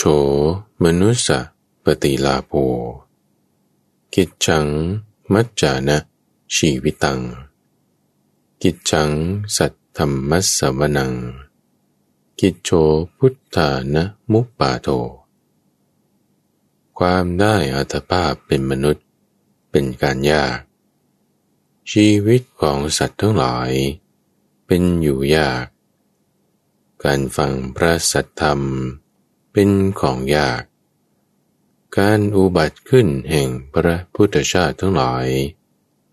โฉ มนุสสะปฏิลาโภกิจฉัง มัจจานะ ชีวิตัง กิจฉัง สัตธรรมัสสวนัง กิจโฉพุทธานะมุปปาโท ความได้อัตภาพเป็นมนุษย์เป็นการยาก ชีวิตของสัตว์ทั้งหลาย เป็นอยู่ยาก การฟังพระสัทธรรม เป็นของยาก การอุบัติขึ้นแห่งพระพุทธชาติทั้งหลาย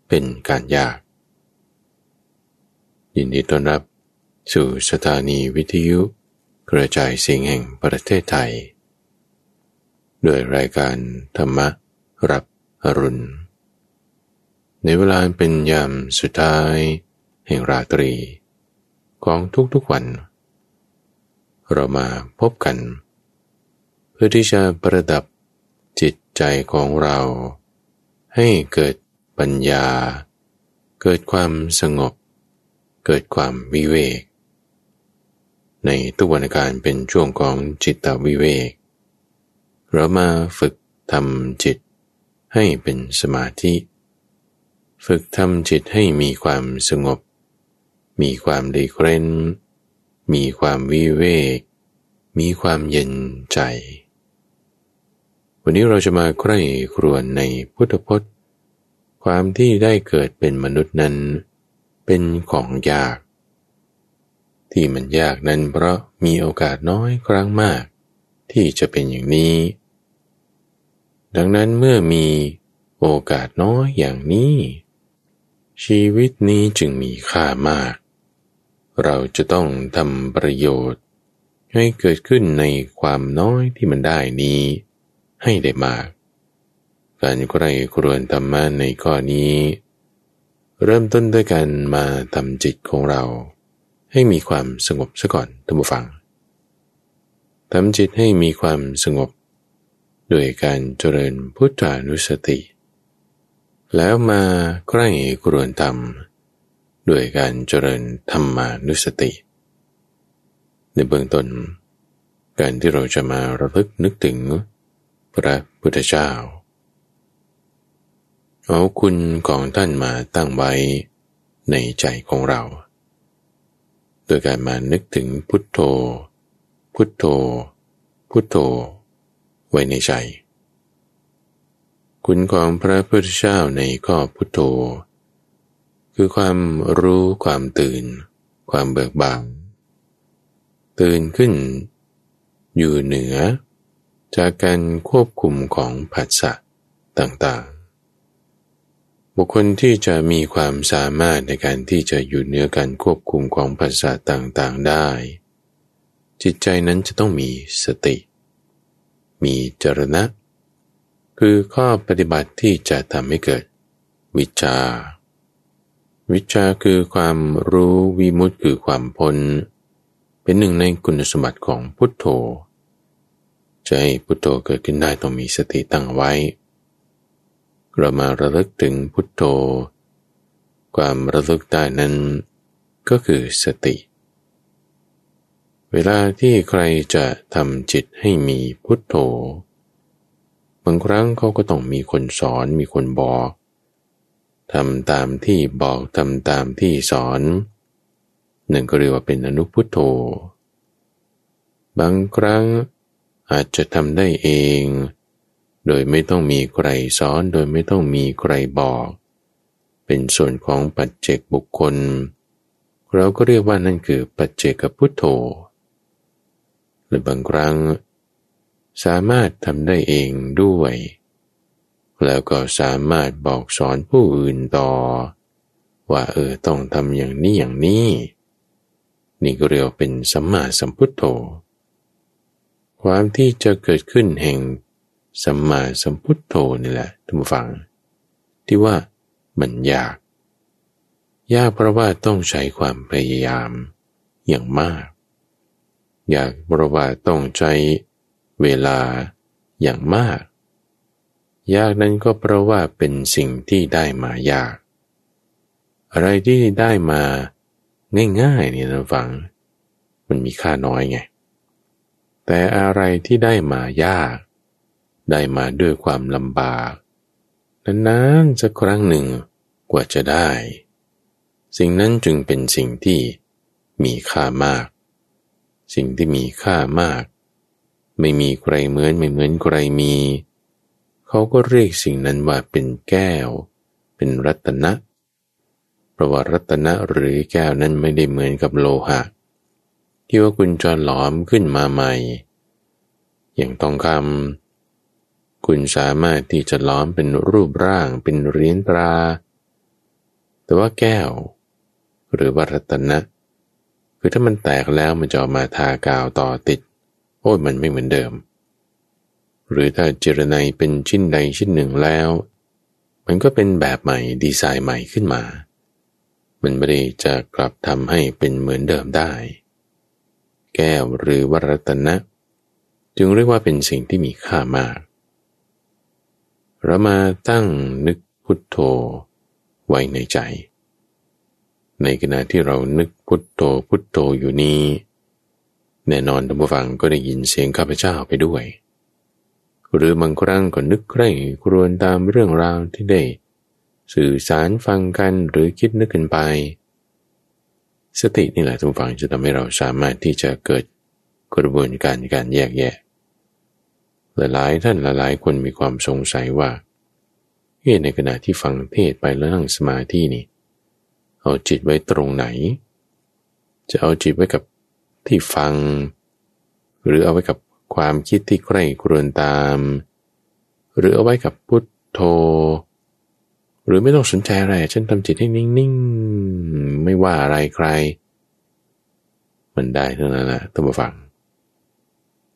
เป็นการยาก ยินดีต้อนรับสู่สถานีวิทยุกระจายเสียงแห่งประเทศไทยด้วยรายการธรรมรับอรุณ ในเวลาเป็นยามสุดท้าย แห่งราตรี ของทุกๆวัน เรามาพบกัน เพื่อที่จะประดับจิตใจของเรา ให้เกิดปัญญา เกิดความสงบ เกิดความวิเวก ในตุวันการเป็นช่วงของจิตวิเวก เรามาฝึกทำจิตให้เป็นสมาธิ ฝึกทำจิตให้มีความสงบ มีความดีเคร้นมีความวิเวก มีความเย็นใจ วันนี้เราจะมาใคร่ครวญในพุทธพจน์ ความที่ได้เกิดเป็นมนุษย์นั้น เป็นของยาก ที่มันยากนั้นเพราะมีโอกาสน้อยครั้งมาก ที่จะเป็นอย่างนี้ ดังนั้นเมื่อมีโอกาสน้อยอย่างนี้ ชีวิตนี้จึงมีค่ามาก เราจะต้องทำประโยชน์ ให้เกิดขึ้นในความน้อยที่มันได้นี้ ให้ได้มาก การใครครวญธรรมะในข้อนี้ เริ่มต้นด้วยการมาทำจิตของเรา ให้มีความสงบซะก่อนท่านผู้ฟังทำจิตให้มีความสงบ โดยการเจริญพุทธานุสติ แล้วมาใกล้ครวนธรรมด้วยการเจริญธรรมานุสติ ในเบื้องต้น การที่เราจะมาระลึกนึกถึง พระพุทธเจ้า เอาคุณของท่านมาตั้งไว้ในใจของเรา โดยการมานึกถึงพุทโธ พุทโธ พุทโธ ไว้ในใจ คุณของพระพุทธเจ้าในข้อพุทโธ คือความรู้ความตื่น ความเบิกบานตื่นขึ้น อยู่เหนือ จากการควบคุมของผัสสะต่างๆ บุคคลที่จะมีความสามารถในการที่จะอยู่เหนือการควบคุมของผัสสะต่างๆได้ จิตใจนั้นจะต้องมีสติ มีจรณะ คือข้อปฏิบัติที่จะทำให้เกิด วิชา วิชาคือความรู้วิมุตติคือความพ้น เป็นหนึ่งในคุณสมบัติของพุทโธ จะให้พุทโธเกิดขึ้นได้ต้องมีสติตั้งไว้ เรามาระลึกถึงพุทโธ ความระลึกได้นั้น ก็คือสติ เวลาที่ใครจะทำจิตให้มีพุทโธบางครั้งเขาก็ต้องมีคนสอนมีคนบอกทำตามที่บอกทำตามที่สอนหนั่นก็เรียกว่าเป็นอนุพุทโธ บางครั้ง อาจจะทำได้เอง โดยไม่ต้องมีใครสอนโดยไม่ต้องมีใครบอก เป็นส่วนของปัจเจกบุคคล เราก็เรียกว่านั่นคือปัจเจกพุทโธหรือบางครั้ง สามารถทำได้เองด้วย แล้วก็สามารถบอกสอนผู้อื่นต่อ ว่าเออต้องทำอย่างนี้อย่างนี้ นี่ก็เรียกเป็นสัมมาสัมพุทโธ ความที่จะเกิดขึ้นแห่งสัมมาสัมพุทโธนี่แหละท่านผู้ฟัง ที่ว่ามันยาก ยากเพราะว่าต้องใช้ความพยายามอย่างมาก อยากเพราะว่าต้องใช้เวลาอย่างมาก ยากนั้นก็เพราะว่าเป็นสิ่งที่ได้มายาก อะไรที่ได้มาง่ายๆเนี่ยนะฟัง มันมีค่าน้อยไง แต่อะไรที่ได้มายาก ได้มาด้วยความลำบากนานๆสักครั้งหนึ่งกว่าจะได้ สิ่งนั้นจึงเป็นสิ่งที่มีค่ามาก สิ่งที่มีค่ามาก ไม่มีใครเหมือนไม่เหมือนใครมี เขาก็เรียกสิ่งนั้นว่าเป็นแก้ว เป็นรัตนะเพราะว่ารัตนะหรือแก้วนั้นไม่ได้เหมือนกับโลหะ ที่ว่าคุณจรหลอมขึ้นมาใหม่ อย่างทองคำคุณสามารถที่จะล้อมเป็นรูปร่างเป็นเหรียญตรา แต่ว่าแก้ว หรือว่ารัตนะ คือถ้ามันแตกแล้วมันจะออกมาทากาวต่อติด โอ้ยมันไม่เหมือนเดิม หรือถ้าเจรไนเป็นชิ้นใดชิ้นหนึ่งแล้ว มันก็เป็นแบบใหม่ดีไซน์ใหม่ขึ้นมา มันไม่ได้จะกลับทำให้เป็นเหมือนเดิมได้ แก้วหรือวรัตนะ จึงเรียกว่าเป็นสิ่งที่มีค่ามาก เรามาตั้งนึกพุทโธไว้ในใจ ในขณะที่เรานึกพุทโธพุทโธอยู่นี้ แน่นอนท่านผู้ฟังก็ได้ยินเสียงข้าพเจ้าไปด้วย หรือบางครั้งก็นึกใคร่ครวญตามเรื่องราวที่ได้ สื่อสารฟังกันหรือคิดนึกกันไป สตินี่แหละทุกฝังจะทำให้เราสามารถที่จะเกิดกระบวนการการแยกแยะหลายท่านหลายคนมีความสงสัยว่าเฮ้ในขณะที่ฟังเทศไปแล้วนั่งสมาธินี่ เอาจิตไว้ตรงไหน จะเอาจิตไว้กับที่ฟัง หรือเอาไว้กับความคิดที่ใกล้ครวนตาม หรือเอาไว้กับพุทโธ หรือไม่ต้องสนใจอะไร ฉันทำจิตให้นิ่งๆ ไม่ว่าอะไรใคร มันได้เท่านั้นแหละท่านผู้ฟัง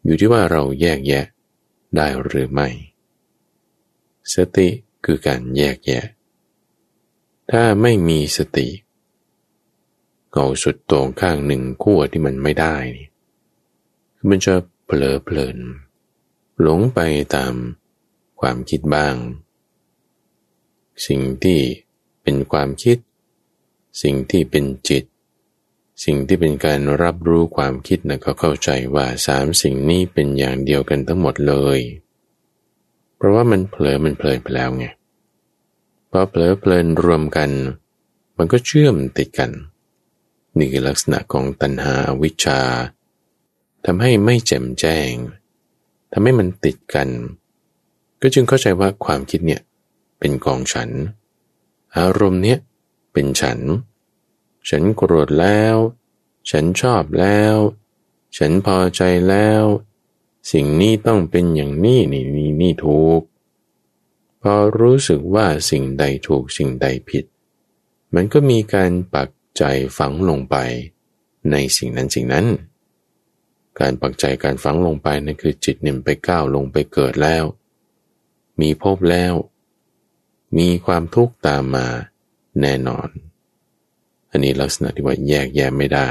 อยู่ที่ว่าเราแยกแยะได้หรือไม่ สติคือการแยกแยะ ถ้าไม่มีสติเอาสุดตรงข้างหนึ่งขั้วที่มันไม่ได้นี่มันจะเผลอเพลิน หลงไปตามความคิดบ้าง สิ่งที่เป็นความคิด สิ่งที่เป็นจิต สิ่งที่เป็นการรับรู้ความคิดนะก็เข้าใจว่าสามสิ่งนี้เป็นอย่างเดียวกันทั้งหมดเลย เพราะว่ามันเผลอมันเพลินไปแล้วไงพอเผลอเพลินรวมกัน มันก็เชื่อมติดกันนี่คือลักษณะของตัณหาวิชาทำให้ไม่แจ่มแจ้งทำให้มันติดกัน ก็จึงเข้าใจว่าความคิดเนี่ย เป็นของฉัน อารมณ์เนี้ยเป็นฉัน ฉันโกรธแล้ว ฉันชอบแล้ว ฉันพอใจแล้ว สิ่งนี้ต้องเป็นอย่างนี้นี่นี่นี่ถูก พอรู้สึกว่าสิ่งใดถูกสิ่งใดผิด มันก็มีการปักใจฝังลงไป ในสิ่งนั้นสิ่งนั้น การปักใจการฝังลงไปนั่นคือจิตเนี่ยไปก้าวลงไปเกิดแล้ว มีพบแล้ว มีความทุกข์ตามมาแน่นอน อันนี้ลักษณะที่ว่าแยกแยะไม่ได้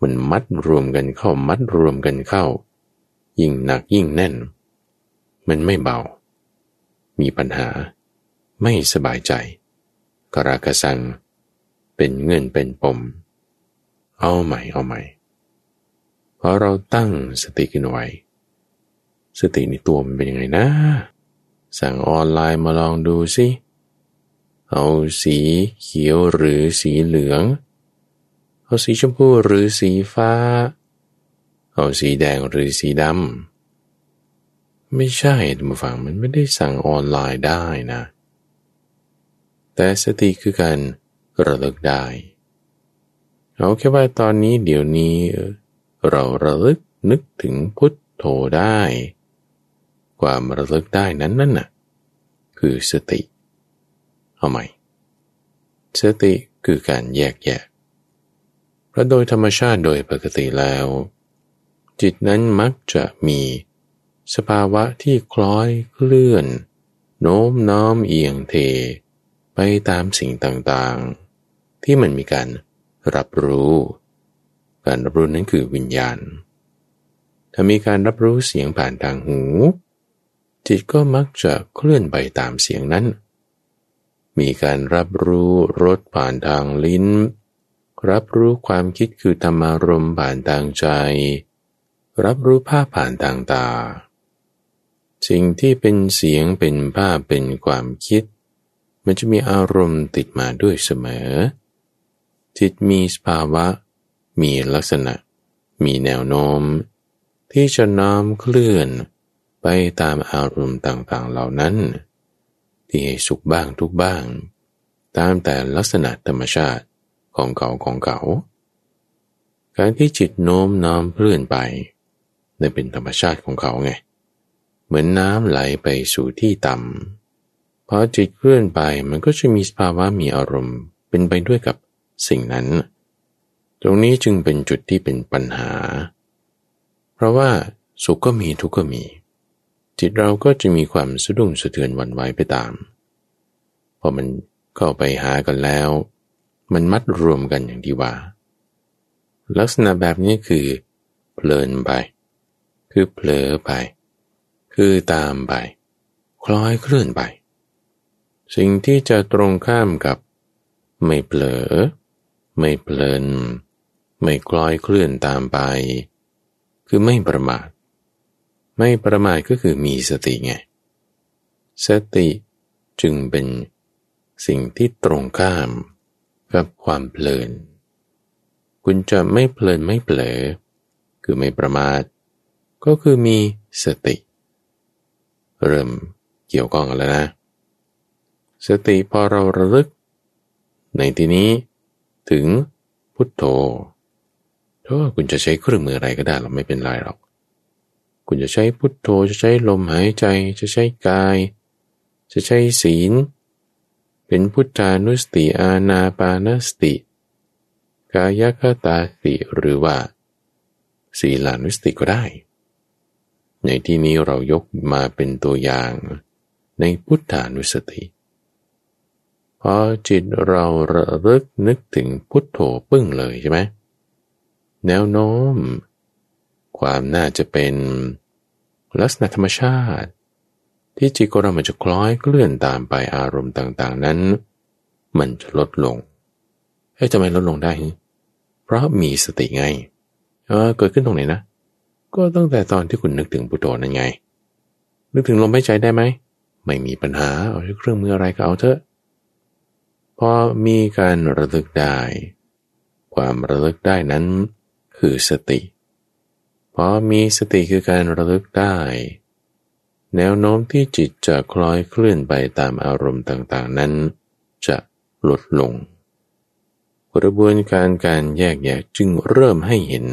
มันมัดรวมกันเข้ามัดรวมกันเข้า ยิ่งหนักยิ่งแน่น มันไม่เบา มีปัญหา ไม่สบายใจ กรากระสัง เป็นเงินเป็นปม เอาใหม่เอาใหม่เพอเราตั้งสติขึ้นไว้ สติในตัวมันเป็นยังไงนะ สั่งออนไลน์มาลองดูสิเอาสีเขียวหรือสีเหลือง เอาสีชมพูหรือสีฟ้า เอาสีแดงหรือสีดำไม่ใช่ท่านผู้ฟังมันไม่ได้สั่งออนไลน์ได้นะ แต่สติคือการระลึกได้เอาแค่ว่าตอนนี้เดี๋ยวนี้เราระลึกนึกถึงพุทโธได้ ความระลึกได้นั้นนั่นน่ะคือสติ เอาใหม่ สติคือการแยกแยะเพราะโดยธรรมชาติโดยปกติแล้ว จิตนั้นมักจะมีสภาวะที่คล้อยเคลื่อน โน้มน้อมเอียงเท ไปตามสิ่งต่างๆ ที่มันมีการรับรู้ การรับรู้นั้นคือวิญญาณ ถ้ามีการรับรู้เสียงผ่านทางหู จิตก็มักจะเคลื่อนไปตามเสียงนั้น มีการรับรู้รสผ่านทางลิ้น รับรู้ความคิดคือธรรมารมผ่านทางใจ รับรู้ภาพผ่านทางตา สิ่งที่เป็นเสียงเป็นภาพเป็นความคิด มันจะมีอารมณ์ติดมาด้วยเสมอ จิตมีสภาวะ มีลักษณะ มีแนวโน้ม ที่จะน้อมเคลื่อน ไปตามอารมณ์ต่างๆเหล่านั้น ที่ให้สุขบ้างทุกบ้าง ตามแต่ลักษณะธรรมชาติของเขาของเขา การที่จิตโน้มน้อมเลื่อนไปนั่นเป็นธรรมชาติของเขาไง เหมือนน้ำไหลไปสู่ที่ต่ำพอจิตเคลื่อนไปมันก็จะมีสภาวะมีอารมณ์ เป็นไปด้วยกับสิ่งนั้น ตรงนี้จึงเป็นจุดที่เป็นปัญหา เพราะว่าสุขก็มีทุกข์ก็มี จิตเราก็จะมีความสะดุ้งสะเทือนวันไหวไปตาม พอมันเข้าไปหากันแล้ว มันมัดรวมกันอย่างที่ว่า ลักษณะแบบนี้คือเพลินไป คือเผลอไป คือตามไป คล้อยเคลื่อนไป สิ่งที่จะตรงข้ามกับ ไม่เผลอ ไม่เพลิน ไม่คล้อยเคลื่อนตามไป คือไม่ประมาท ไม่ประมาทก็คือมีสติไง สติจึงเป็นสิ่งที่ตรงข้ามกับความเพลิน คุณจะไม่เพลินไม่เผลอ คือไม่ประมาท ก็คือมีสติ เริ่มเกี่ยวข้องกันแล้วนะ สติพอเราระลึก ในที่นี้ถึงพุทโธถ้าคุณจะใช้เครื่องมืออะไรก็ได้เราไม่เป็นไรหรอก คุณจะใช้พุทโธจะใช้ลมหายใจจะใช้กาย จะใช้ศีล เป็นพุทธานุสติอาณาปานสติ กายคตาสติหรือว่า ศีลานุสติก็ได้ ในที่นี้เรายกมาเป็นตัวอย่างในพุทธานุสติพอจิตเราระลึกนึกถึงพุทโธปึ้งเลยใช่ไหมแนวโน้ม ความน่าจะเป็น ลักษณะธรรมชาติ ที่จิตของเรามันจะคล้อยเคลื่อนตามไปอารมณ์ต่างๆนั้น มันจะลดลงให้ทำไมลดลงได้ เพราะมีสติไง เออเกิดขึ้นตรงไหนนะ ก็ตั้งแต่ตอนที่คุณนึกถึงพุทโธนั่นไง นึกถึงลมหายใจได้ไหม ไม่มีปัญหา เอาเครื่องมืออะไรก็เอาเถอะ พอมีการระลึกได้ ความระลึกได้นั้น คือสติ พอมีสติคือการระลึกได้ แนวโน้มที่จิตจะคล้อยเคลื่อนไปตามอารมณ์ต่างๆนั้น จะลดลง กระบวนการการแยกแยะจึงเริ่มให้เห็น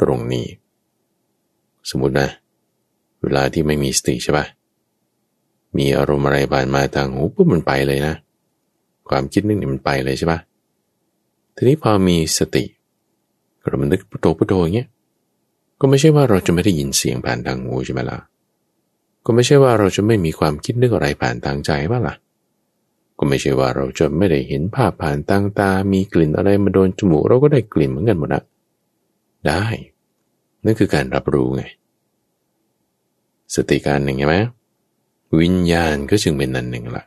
ตรงนี้ สมมตินะ เวลาที่ไม่มีสติใช่ปะมีอารมณ์อะไรผ่านมาทางหูปุ๊บมันไปเลยนะ ความคิดนึกนี่มันไปเลยใช่ปะทีนี้พอมีสติเรามันนึกพุทโธพุทโธอย่างเงี้ย ก็ไม่ใช่ว่าเราจะไม่ได้ยินเสียงผ่านทางหูใช่ไหมล่ะ ก็ไม่ใช่ว่าเราจะไม่มีความคิดนึกอะไรผ่านทางใจบ้างล่ะ ก็ไม่ใช่ว่าเราจะไม่ได้เห็นภาพผ่านทางตา มีกลิ่นอะไรมาโดนจมูกเราก็ได้กลิ่นเหมือนกันหมดนะได้ นั่นคือการรับรู้ไง สติการหนึ่งใช่ไหมวิญญาณก็จึงเป็นนันหนึ่งละ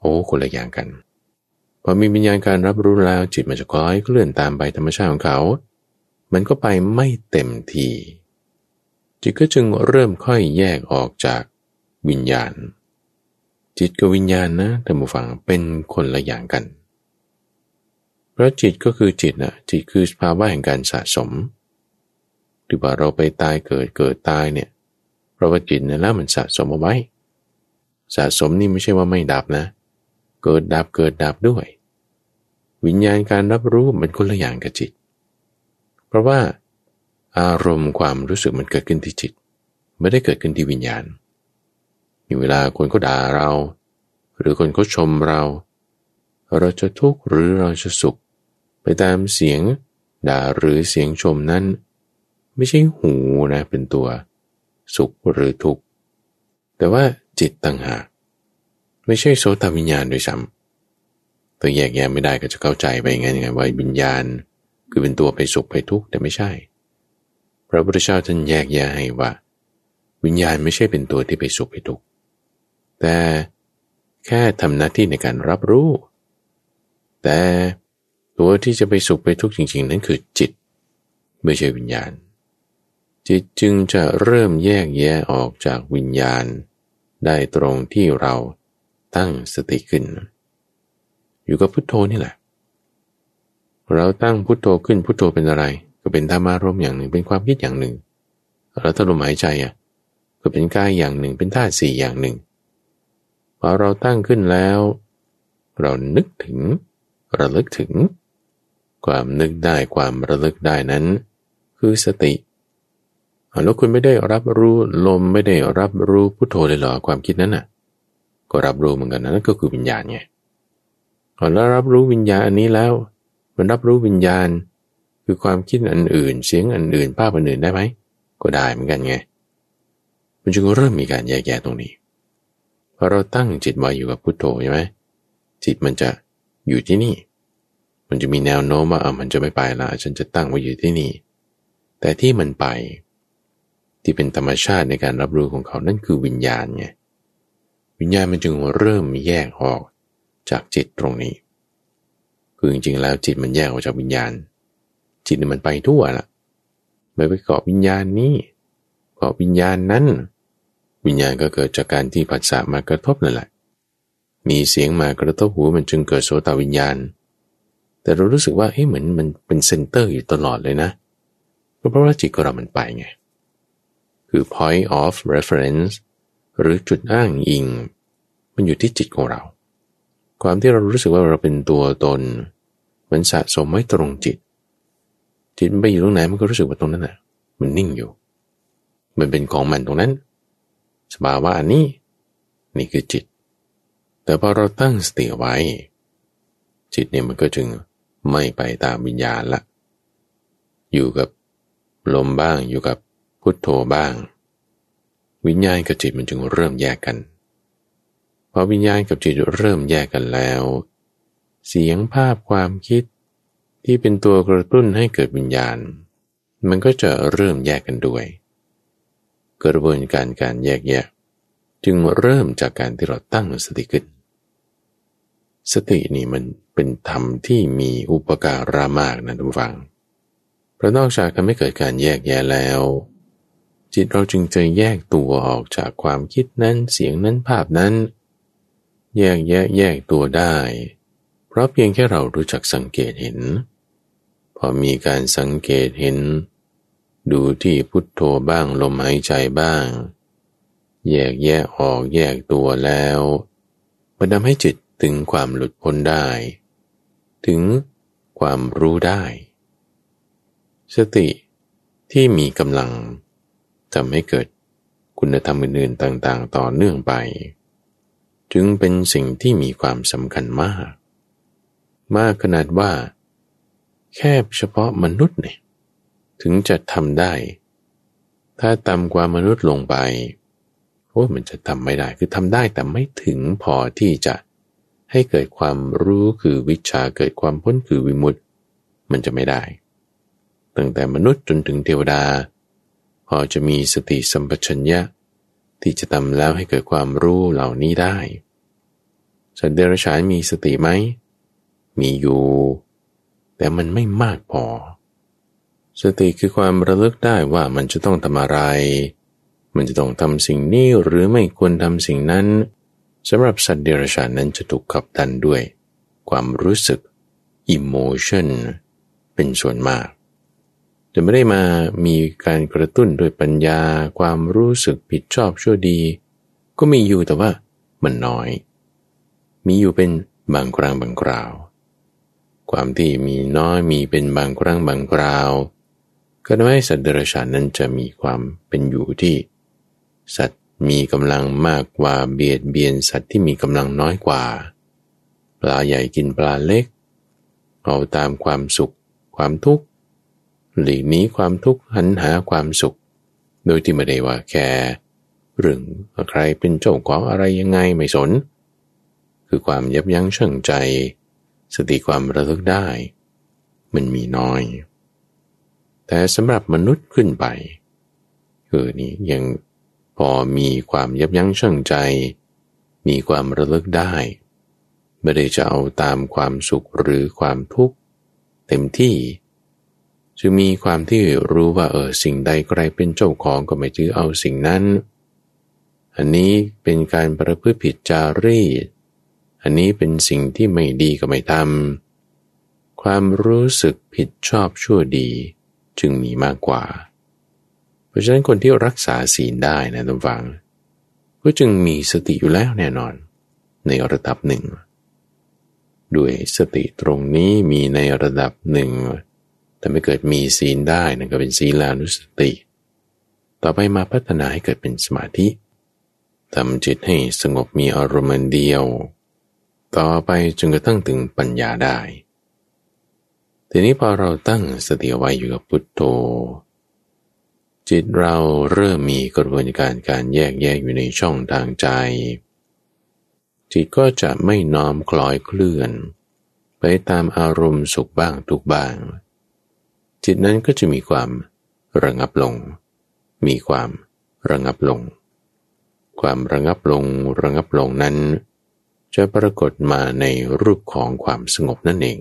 โอ้คนละอย่างกัน พอมีวิญญาณการรับรู้แล้วจิตมันจะคล้อยเคลื่อนตามไปธรรมชาติของเขา มันก็ไปไม่เต็มทีจิตก็จึงเริ่มค่อยแยกออกจากวิญญาณ จิตกับวิญญาณนะท่านผู้ฟังเป็นคนละอย่างกัน เพราะจิตก็คือจิตนะจิตคือภาวะแห่งการสะสมหรือว่าเราไปตายเกิดเกิดตายเนี่ยเพราะว่าจิตเนี่ยแล้วมันสะสมเอาไว้ สะสมนี่ไม่ใช่ว่าไม่ดับนะ เกิดดับเกิดดับด้วย วิญญาณการรับรู้มันคนละอย่างกับจิต เพราะว่าอารมณ์ความรู้สึกมันเกิดขึ้นที่จิต ไม่ได้เกิดขึ้นที่วิญญาณมีเวลาคนเขาด่าเรา หรือคนเขาชมเรา เราจะทุกข์หรือเราจะสุข ไปตามเสียงด่าหรือเสียงชมนั้น ไม่ใช่หูนะเป็นตัว สุขหรือทุกข์แต่ว่าจิตต่างหากไม่ใช่โสตวิญญาณด้วยซ้ำตัวแยกแยะไม่ได้ก็จะเข้าใจไปงั้นไงว่าวิญญาณ คือเป็นตัวไปสุขไปทุกข์แต่ไม่ใช่ พระพุทธเจ้าท่านแยกแยะให้ว่า วิญญาณไม่ใช่เป็นตัวที่ไปสุขไปทุกข์แต่แค่ทำหน้าที่ในการรับรู้ แต่ตัวที่จะไปสุขไปทุกข์จริง ๆ นั้นคือจิต ไม่ใช่วิญญาณ จิตจึงจะเริ่มแยกแยะออกจากวิญญาณ ได้ตรงที่เราตั้งสติขึ้น อยู่กับพุทโธนี่แหละ เราตั้งพุทโธขึ้นพุทโธเป็นอะไร ก็เป็นธรรมารมอย่างหนึ่งเป็นความคิดอย่างหนึ่งแล้วถ้าลมหายใจอะก็เป็นกายอย่างหนึ่งเป็นธาตุสี่อย่างหนึ่งพอเราตั้งขึ้นแล้ว เรานึกถึง ระลึกถึง ความนึกได้ความระลึกได้นั้น คือสติแล้วคุณไม่ได้รับรู้ลมไม่ได้รับรู้พุทโธเลยเหรอความคิดนั้นน่ะ ก็รับรู้เหมือนกันนะนั่นก็คือวิญญาณไงพอแล้วรับรู้วิญญาณอันนี้แล้ว มันรับรู้วิญญาณ คือความคิดอันอื่น เสียงอันอื่นภาพอันอื่นได้ไหม ก็ได้เหมือนกันไง มันจึงเริ่มมีการแยกแยะตรงนี้พอเราตั้งจิตไว้อยู่กับพุทโธใช่ไหมจิตมันจะอยู่ที่นี่ มันจะมีแนวโน้มว่าเอ่ามันจะไม่ไปละฉันจะตั้งไว้อยู่ที่นี่ แต่ที่มันไป ที่เป็นธรรมชาติในการรับรู้ของเขานั่นคือวิญญาณไงวิญญาณมันจึงเริ่มแยกออกจากจิตตรงนี้ คือจริงๆแล้วจิตมันแยกออกจากวิญญาณ จิตมันไปทั่วละไม่ไปเกาะวิญญาณนี้เกาะวิญญาณนั้น วิญญาณก็เกิดจากการที่ผัสสะมากระทบนั่นแหละ มีเสียงมากระทบหูมันจึงเกิดโสตวิญญาณ แต่เรารู้สึกว่าเฮ้ยเหมือนมันเป็น center อยู่ตลอดเลยนะ ก็เพราะว่าจิตของเรามันไปไง คือ point of reference หรือจุดอ้างอิง มันอยู่ที่จิตของเรา ความที่เรารู้สึกว่าเราเป็นตัวตน มันสะสมไว้ตรงจิต จิตไปอยู่ตรงไหนมันก็รู้สึกว่าตรงนั้นน่ะ มันนิ่งอยู่ มันเป็นของมันตรงนั้นสภาวะอันนี้ นี่คือจิต แต่พอเราตั้งสติไว้ จิตเนี่ยมันก็จึงไม่ไปตามวิญญาณละ อยู่กับลมบ้างอยู่กับพุทโธบ้าง วิญญาณกับจิตมันจึงเริ่มแยกกัน พอวิญญาณกับจิตเริ่มแยกกันแล้ว เสียงภาพความคิดที่เป็นตัวกระตุ้นให้เกิดวิญญาณ มันก็จะเริ่มแยกกันด้วยกระบวนการการแยกแยะ จึงเริ่มจากการที่เราตั้งสติขึ้น สตินี่มันเป็นธรรมที่มีอุปการามากนะทุกฝังเพราะนอกจากทำให้เกิดการแยกแยะแล้ว จิตเราจึงจะแยกตัวออกจากความคิดนั้นเสียงนั้นภาพนั้น แยกแยะแยกตัวได้ เพราะเพียงแค่เรารู้จักสังเกตเห็น พอมีการสังเกตเห็น ดูที่พุทโธบ้างลมหายใจบ้าง แยกแยะออกแยกตัวแล้วมันทำให้จิตถึงความหลุดพ้นได้ ถึงความรู้ได้ สติที่มีกำลังทำให้เกิดคุณธรรมอื่นๆต่างๆ ต่อเนื่องไป จึงเป็นสิ่งที่มีความสำคัญมาก มากขนาดว่า แค่เฉพาะมนุษย์เนี่ยถึงจะทำได้ ถ้าต่ำกว่ามนุษย์ลงไปโอ้มันจะทำไม่ได้ คือทำได้แต่ไม่ถึงพอที่จะให้เกิดความรู้คือวิชาเกิดความพ้นคือวิมุตติมันจะไม่ได้ ตั้งแต่มนุษย์จนถึงเทวดา พอจะมีสติสัมปชัญญะ ที่จะทำแล้วให้เกิดความรู้เหล่านี้ได้ สัตว์เดรัจฉานมีสติไหม มีอยู่ แต่มันไม่มากพอ สติคือความระลึกได้ว่ามันจะต้องทำอะไร มันจะต้องทำสิ่งนี้หรือไม่ควรทำสิ่งนั้นสำหรับสัตว์เดรัจฉานนั้นจะถูกขับดันด้วย ความรู้สึก emotion เป็นส่วนมาก จะไม่ได้มามีการกระตุ้นด้วยปัญญา ความรู้สึกผิดชอบชั่วดี ก็มีอยู่แต่ว่ามันน้อย มีอยู่เป็นบางครั้งบางคราว ความที่มีน้อยมีเป็นบางครั้งบางคราว ก็ทำให้สัตว์เดรัจฉานนั้นจะมีความเป็นอยู่ที่ สัตว์มีกำลังมากกว่าเบียดเบียนสัตว์ที่มีกำลังน้อยกว่า ปลาใหญ่กินปลาเล็ก เอาตามความสุข ความทุกข์ หลีกนี้ความทุกข์หันหาความสุข โดยที่ไม่ได้ว่าแค่เรื่องใครเป็นเจ้าของอะไรยังไงไม่สน คือความยับยั้งชั่งใจ สติความระลึกได้ มันมีน้อย แต่สำหรับมนุษย์ขึ้นไปคือนี่ยังพอมีความยับยั้งชั่งใจ มีความระลึกได้ ไม่ได้จะเอาตามความสุขหรือความทุกข์ เต็มที่ จึงมีความที่รู้ว่าเออสิ่งใดใครเป็นเจ้าของก็ไม่ถือเอาสิ่งนั้น อันนี้เป็นการประพฤติผิดจารีต อันนี้เป็นสิ่งที่ไม่ดีก็ไม่ทำ ความรู้สึกผิดชอบชั่วดีจึงมีมากกว่า เพราะฉะนั้นคนที่รักษาศีลได้นะทุกฝัง ก็จึงมีสติอยู่แล้วแน่นอน ในระดับหนึ่ง ด้วยสติตรงนี้มีในระดับหนึ่ง แต่ไม่เกิดมีศีลได้นั่นก็เป็นศีลานุสติ ต่อไปมาพัฒนาให้เกิดเป็นสมาธิทำจิตให้สงบมีอารมณ์เดียว ต่อไปจนกระทั่งถึงปัญญาได้ทีนี้พอเราตั้งสติไว้อยู่กับพุทโธ จิตเราเริ่มมีกระบวนการการแยกแยกอยู่ในช่องทางใจ จิตก็จะไม่น้อมคล้อยเคลื่อน ไปตามอารมณ์สุขบ้างทุกบ้าง จิตนั้นก็จะมีความระงับลง มีความระงับลง ความระงับลงระงับลงนั้น จะปรากฏมาในรูปของความสงบนั่นเอง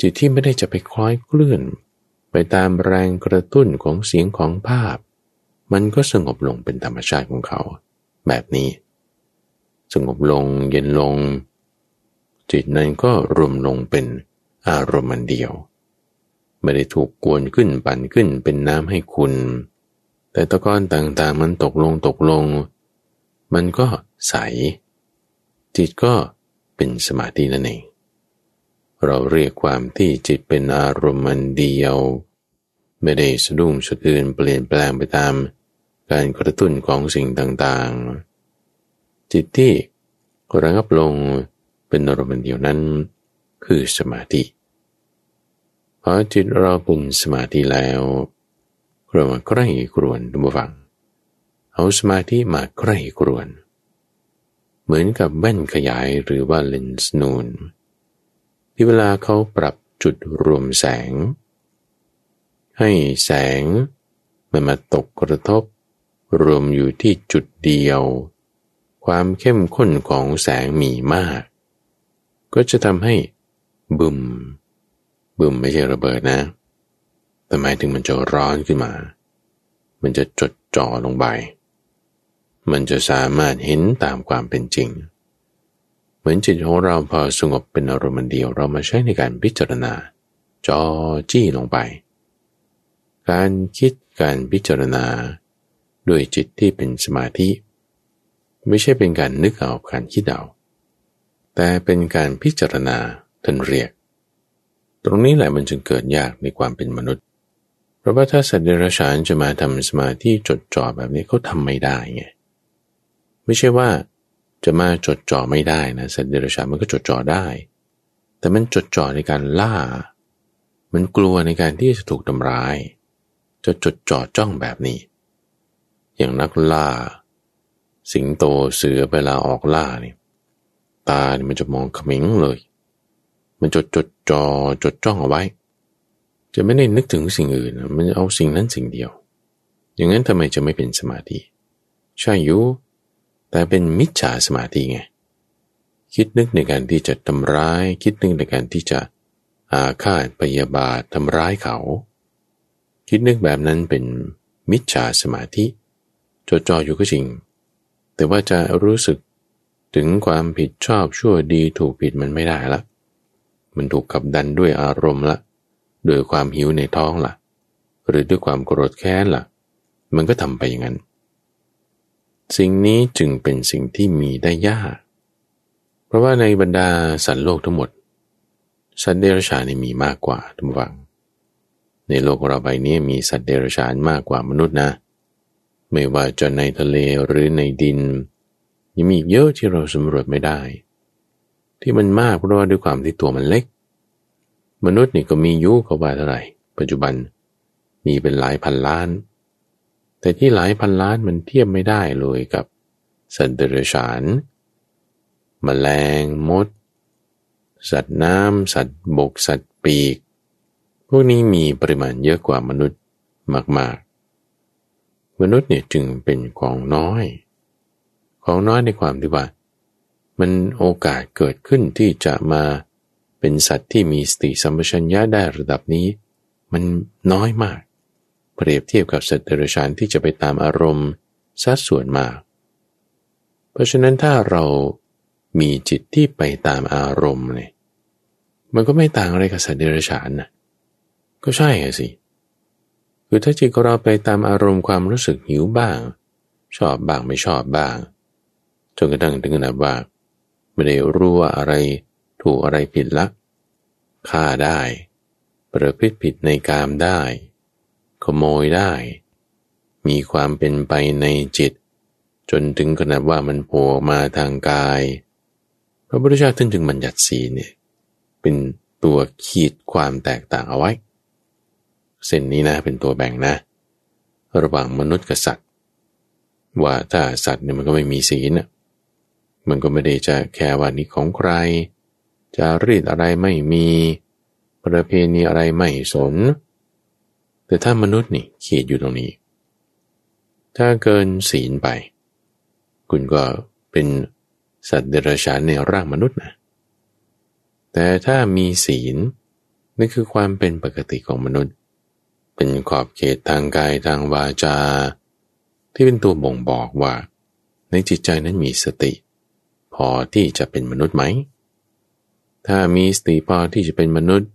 จิตที่ไม่ได้จะไปคล้อยเคลื่อน ไปตามแรงกระตุ้นของเสียงของภาพ มันก็สงบลงเป็นธรรมชาติของเขา แบบนี้ สงบลงเย็นลง จิตนั้นก็รวมลงเป็นอารมณ์เดียว ไม่ได้ถูกกวนขึ้นปั่นขึ้นเป็นน้ำให้คุณ แต่ตะกอนต่างๆมันตกลงตกลง มันก็ใส จิตก็เป็นสมาธินั่นเอง เราเรียกความที่จิตเป็นอารมณ์มันเดียว ไม่ได้สะดุ้งสะเทือนเปลี่ยนแปลงไปตาม การกระตุ้นของสิ่งต่างๆ จิตที่ระงับลงเป็นอารมณ์เดียวนั้น คือสมาธิ พอจิตเราเป็นสมาธิแล้วเรามาใกล้กรวนดูบฟัง เอาสมาธิมาใกล้กรวน เหมือนกับแว่นขยายหรือว่าเลนส์นูน ที่เวลาเขาปรับจุดรวมแสง ให้แสงมันมาตกกระทบ รวมอยู่ที่จุดเดียว ความเข้มข้นของแสงมีมาก ก็จะทำให้บึม บึมไม่ใช่ระเบิดนะแต่หมายถึงมันจะร้อนขึ้นมา มันจะจดจ่อลงไป มันจะสามารถเห็นตามความเป็นจริง เหมือนจิตของเราพอสงบเป็นอารมณ์เดียวเรามาใช้ในการพิจารณาจอจี้ลงไป การคิดการพิจารณา ด้วยจิตที่เป็นสมาธิ ไม่ใช่เป็นการนึกเอาการคิดเอาแต่เป็นการพิจารณาท่านเรียก ตรงนี้แหละมันจึงเกิดยากในความเป็นมนุษย์ เพราะว่าถ้าสัตว์เดรัจฉานจะมาทำสมาธิจดจ่อแบบนี้เขาทำไม่ได้ไง ไม่ใช่ว่าจะมาจดจ่อไม่ได้นะสัตว์เดรัจฉานมันก็จดจ่อได้ แต่มันจดจ่อในการล่า มันกลัวในการที่จะถูกทำร้าย จะจดจ่อจ้องแบบนี้ อย่างนักล่า สิงโตเสือเวลาออกล่านี่ตาเนี่ยมันจะมองขมิงเลย มันจดจด จอจดจ้องเอาไว้ จะไม่ได้นึกถึงสิ่งอื่น มันเอาสิ่งนั้นสิ่งเดียว อย่างนั้นทำไมจะไม่เป็นสมาธิ ใช่อยู่แต่เป็นมิจฉาสมาธิไง คิดนึกในการที่จะทำร้าย คิดนึกในการที่จะอาฆาตปยาบาททำร้ายเขา คิดนึกแบบนั้นเป็นมิจฉาสมาธิจดจ่ออยู่ก็จริง แต่ว่าจะรู้สึกถึงความผิดชอบชั่วดีถูกผิดมันไม่ได้ละ มันถูกกับดันด้วยอารมณ์ละด้วยความหิวในท้องละหรือด้วยความโกรธแค้นละมันก็ทำไปอย่างนั้น สิ่งนี้จึงเป็นสิ่งที่มีได้ยาก เพราะว่าในบรรดาสัตว์โลกทั้งหมด สัตว์เดรัจฉานมีมากกว่าทุกฝัง ในโลกเราใบนี้มีสัตว์เดรัจฉานมากกว่ามนุษย์นะ ไม่ว่าจะในทะเลหรือในดิน ยังมีเยอะที่เราสำรวจไม่ได้ ที่มันมากเพราะว่าด้วยความที่ตัวมันเล็ก มนุษย์นี่ก็มียุเขาว่าเท่าไหร่ ปัจจุบันมีเป็นหลายพันล้าน แต่ที่หลายพันล้านมันเทียบไม่ได้เลยกับสัตว์เดรัจฉานมแมลงมด สัตว์น้ำ สัตว์บก สัตว์ปีก พวกนี้มีปริมาณเยอะกว่ามนุษย์มาก ๆ มนุษย์เนี่ยจึงเป็นของน้อย ของน้อยในความที่ว่า มันโอกาสเกิดขึ้นที่จะมาเป็นสัตว์ที่มีสติสัมปชัญญะได้ระดับนี้ มันน้อยมาก เปรียบเทียบกับสัตว์เดรัจฉานที่จะไปตามอารมณ์สัดส่วนมาก เพราะฉะนั้นถ้าเรามีจิตที่ไปตามอารมณ์เนี่ยมันก็ไม่ต่างอะไรกับสัตว์เดรัจฉานนะก็ใช่สิคือถ้าจิตของเราไปตามอารมณ์ความรู้สึกหิวบ้าง ชอบบ้างไม่ชอบบ้างจนกระทั่งถึงขนาดว่า ไม่ได้รู้ว่าอะไรถูกอะไรผิดละฆ่าได้ ประพฤติผิดในกามได้ ขโมยได้ มีความเป็นไปในจิต จนถึงขนาดว่ามันโผล่มาทางกาย พระพุทธเจ้าท่านจึงบัญญัติศีเนี่ยเป็นตัวขีดความแตกต่างเอาไว้ เส้นนี้นะเป็นตัวแบ่งนะ ระหว่างมนุษย์กับสัตว์ ว่าถ้าสัตว์เนี่ยมันก็ไม่มีศีล มันก็ไม่ได้จะแค่ว่านี้ของใคร จะรีดอะไรไม่มี ประเพณีอะไรไม่สน แต่ถ้ามนุษย์นี่ขีดอยู่ตรงนี้ ถ้าเกินศีลไป คุณก็เป็นสัตว์เดรัจฉานในร่างมนุษย์นะ แต่ถ้ามีศีลนั่นคือความเป็นปกติของมนุษย์ เป็นขอบเขตทางกายทางวาจา ที่เป็นตัวบ่งบอกว่า ในจิตใจนั้นมีสติ พอที่จะเป็นมนุษย์ไหม ถ้ามีสติพอที่จะเป็นมนุษย์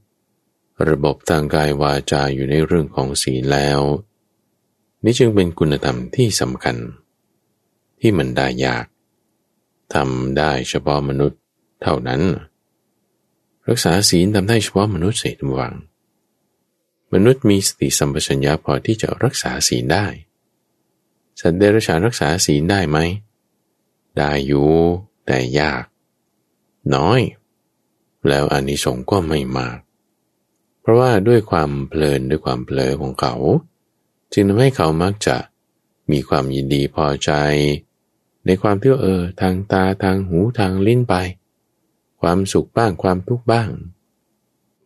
ระบบทางกายวาจาอยู่ในเรื่องของศีลแล้ว นี่จึงเป็นคุณธรรมที่สำคัญ ที่มันได้ยากทำได้เฉพาะมนุษย์เท่านั้น รักษาศีลทำได้เฉพาะมนุษย์เศษวัง มนุษย์มีสติสัมปชัญญะพอที่จะรักษาศีลได้ สัตว์เดรัจฉานรักษาศีลได้ไหม ได้อยู่ แต่ยาก น้อย แล้วอานิสงส์ก็ไม่มาก เพราะว่าด้วยความเพลินด้วยความเพลอของเขา จึงทำให้เขามักจะมีความยินดีพอใจ ในความที่เออทางตาทางหูทางลิ้นไป ความสุขบ้างความทุกข์บ้าง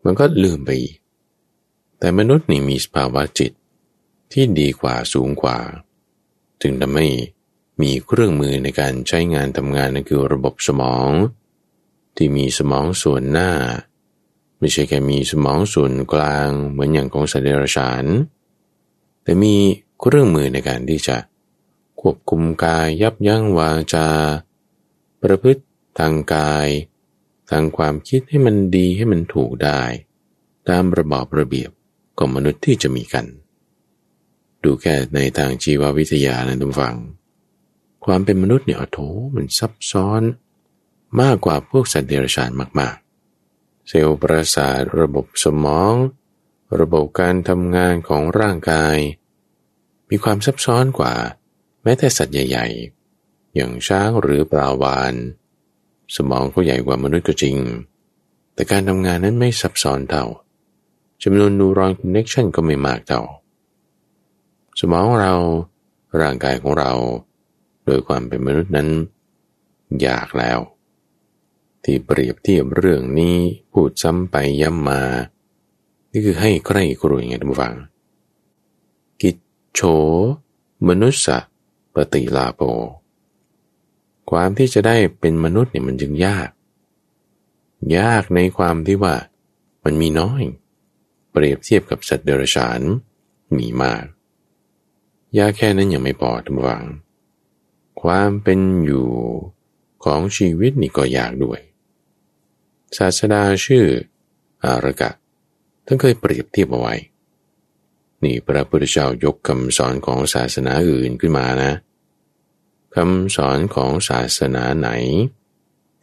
มันก็ลืมไป แต่มนุษย์นี่มีสภาวะจิตที่ดีกว่าสูงกว่า จึงทำให้ มีเครื่องมือในการใช้งานทำงานนั่นคือระบบสมอง ที่มีสมองส่วนหน้า ไม่ใช่แค่มีสมองส่วนกลางเหมือนอย่างของสัตว์เดรัจฉาน แต่มีเครื่องมือในการที่จะ ควบคุมกายยับยั้งวาจา ประพฤติทางกาย ทางความคิดให้มันดีให้มันถูกได้ ตามระบอบระเบียบของมนุษย์ที่จะมีกัน ดูแค่ในทางชีววิทยานะทุกฝัง ความเป็นมนุษย์เนี่ยโถมันซับซ้อน มากกว่าพวกสัตว์เดรัจฉานมากๆ เซลล์ประสาทระบบสมอง ระบบการทำงานของร่างกาย มีความซับซ้อนกว่า แม้แต่สัตว์ใหญ่ ๆ อย่างช้างหรือปลาวานสมองก็ใหญ่กว่ามนุษย์ก็จริง แต่การทำงานนั้นไม่ซับซ้อนเท่าจำนวนนูรอนคอนเนคชันก็ไม่มากเท่า สมองเรา ร่างกายของเรา ดยความเป็นมนุษย์นั้นยากแล้ว ที่เปรียบเทียบเรื่องนี้พูดซ้ำไปย้ำมา นี่คือให้ใครครวไงท่านผู้ฟัง กิจโฉมนุษย์ปฏิลาโป ความที่จะได้เป็นมนุษย์เนี่ยมันจึงยาก ยากในความที่ว่ามันมีน้อย เปรียบเทียบกับสัตว์เดรัจฉานมีมาก ยากแค่นั้นยังไม่พอท่านผู้ฟัง ความเป็นอยู่ของชีวิตนี่ก็ยากด้วย ศาสดาชื่ออารกะ ท่านเคยเปรียบเทียบเอาไว้ นี่พระพุทธเจ้ายกคำสอนของศาสนาอื่นขึ้นมานะคำสอนของศาสนาไหน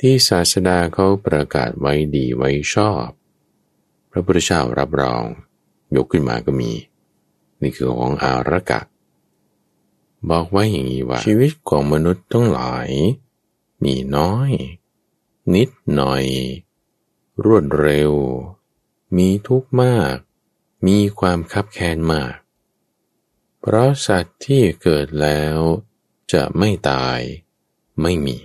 ที่ศาสดาเขาประกาศไว้ดีไว้ชอบ พระพุทธเจ้ารับรอง ยกขึ้นมาก็มี นี่คือของอารกะ บอกไว้อย่างนี้ว่า ชีวิตของมนุษย์ต้งหลาย มีน้อย นิดหน่อย รวดเร็ว มีทุกข์มาก มีความคับแค้นมาก เพราะสัตว์ที่เกิดแล้วจะไม่ตายไม่มี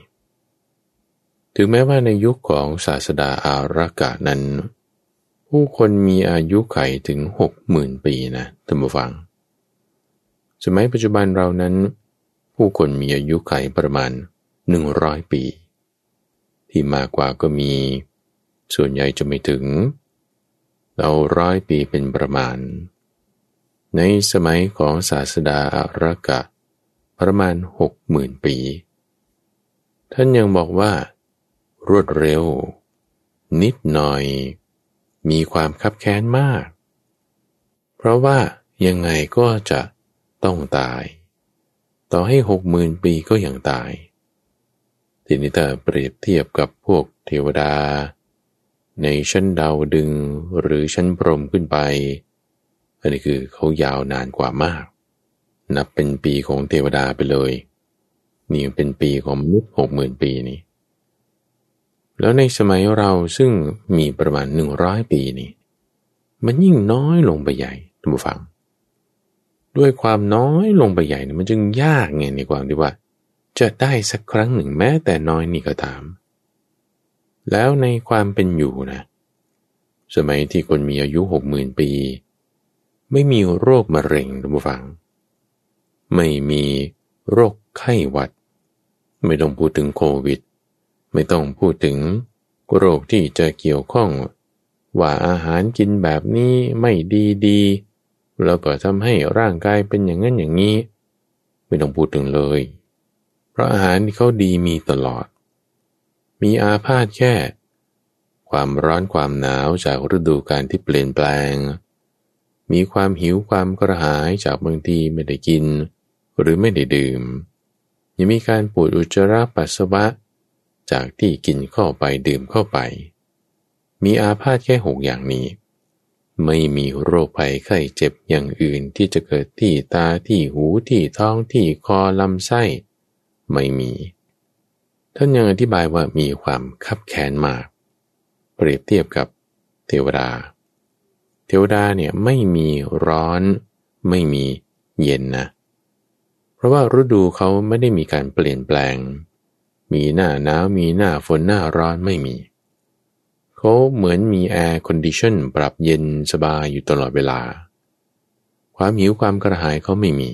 ถึงแม้ว่าในยุคของศาสดาอารากานั้น ผู้คนมีอายุไขถึงหกหมื่นปีนะท่านผู้ฟัง สมัยปัจจุบันเรานั้น ผู้คนมีอายุไขประมาณหนึ่งร้อยปี ที่มากกว่าก็มี ส่วนใหญ่จะไม่ถึงเอาร้อยปีเป็นประมาณ ในสมัยของศาสดาอารกะ ประมาณหกหมื่นปี ท่านยังบอกว่า รวดเร็ว นิดหน่อย มีความคับแค้นมาก เพราะว่ายังไงก็จะ ต้องตาย ต่อให้หกหมื่นปีก็ยังตาย ทีนี้ถ้าเปรียบเทียบกับพวกเทวดา ในชั้นดาวดึงหรือชั้นพรมขึ้นไป อันนี้คือเขายาวนานกว่ามาก นับเป็นปีของเทวดาไปเลย นี่เป็นปีของมนุษย์หกหมื่นปีนี่แล้วในสมัยเราซึ่งมีประมาณหนึ่งร้อยปีนี่มันยิ่งน้อยลงไปใหญ่ท่านผู้ฟัง ด้วยความน้อยลงไปใหญ่เนี่ยมันจึงยากไงในความที่ว่า จะได้สักครั้งหนึ่งแม้แต่น้อยนี่ก็ตาม แล้วในความเป็นอยู่นะ สมัยที่คนมีอายุหกหมื่นปี ไม่มีโรคมะเร็งทุกฝัง ไม่มีโรคไข้หวัด ไม่ต้องพูดถึงโควิด ไม่ต้องพูดถึงโรคที่จะเกี่ยวข้อง ว่าอาหารกินแบบนี้ไม่ดีดี แล้วก็ทำให้ร่างกายเป็นอย่างนั้นอย่างนี้ ไม่ต้องพูดถึงเลย เพราะอาหารที่เขาดีมีตลอด มีอาพาธแค่ ความร้อนความหนาวจากฤดูกาลที่เปลี่ยนแปลง มีความหิวความกระหายจากบางทีไม่ได้กิน หรือไม่ได้ดื่ม ยังมีการปวดอุจจาระปัสสาวะ จากที่กินเข้าไปดื่มเข้าไป มีอาพาธแค่หกอย่างนี้ ไม่มีโรคภัยไข้เจ็บอย่างอื่นที่จะเกิดที่ตาที่หูที่ท้องที่คอลำไส้ ไม่มี ท่านยังอธิบายว่ามีความคับแค้นมาก เปรียบเทียบกับเทวดา เทวดาเนี่ยไม่มีร้อน ไม่มีเย็นนะ เพราะว่าฤดูเขาไม่ได้มีการเปลี่ยนแปลง มีหน้าหนาวมีหน้าฝนหน้าร้อนไม่มีเขาเหมือนมี air condition ปรับเย็นสบายอยู่ตลอดเวลา ความหิวความกระหายเขาไม่มี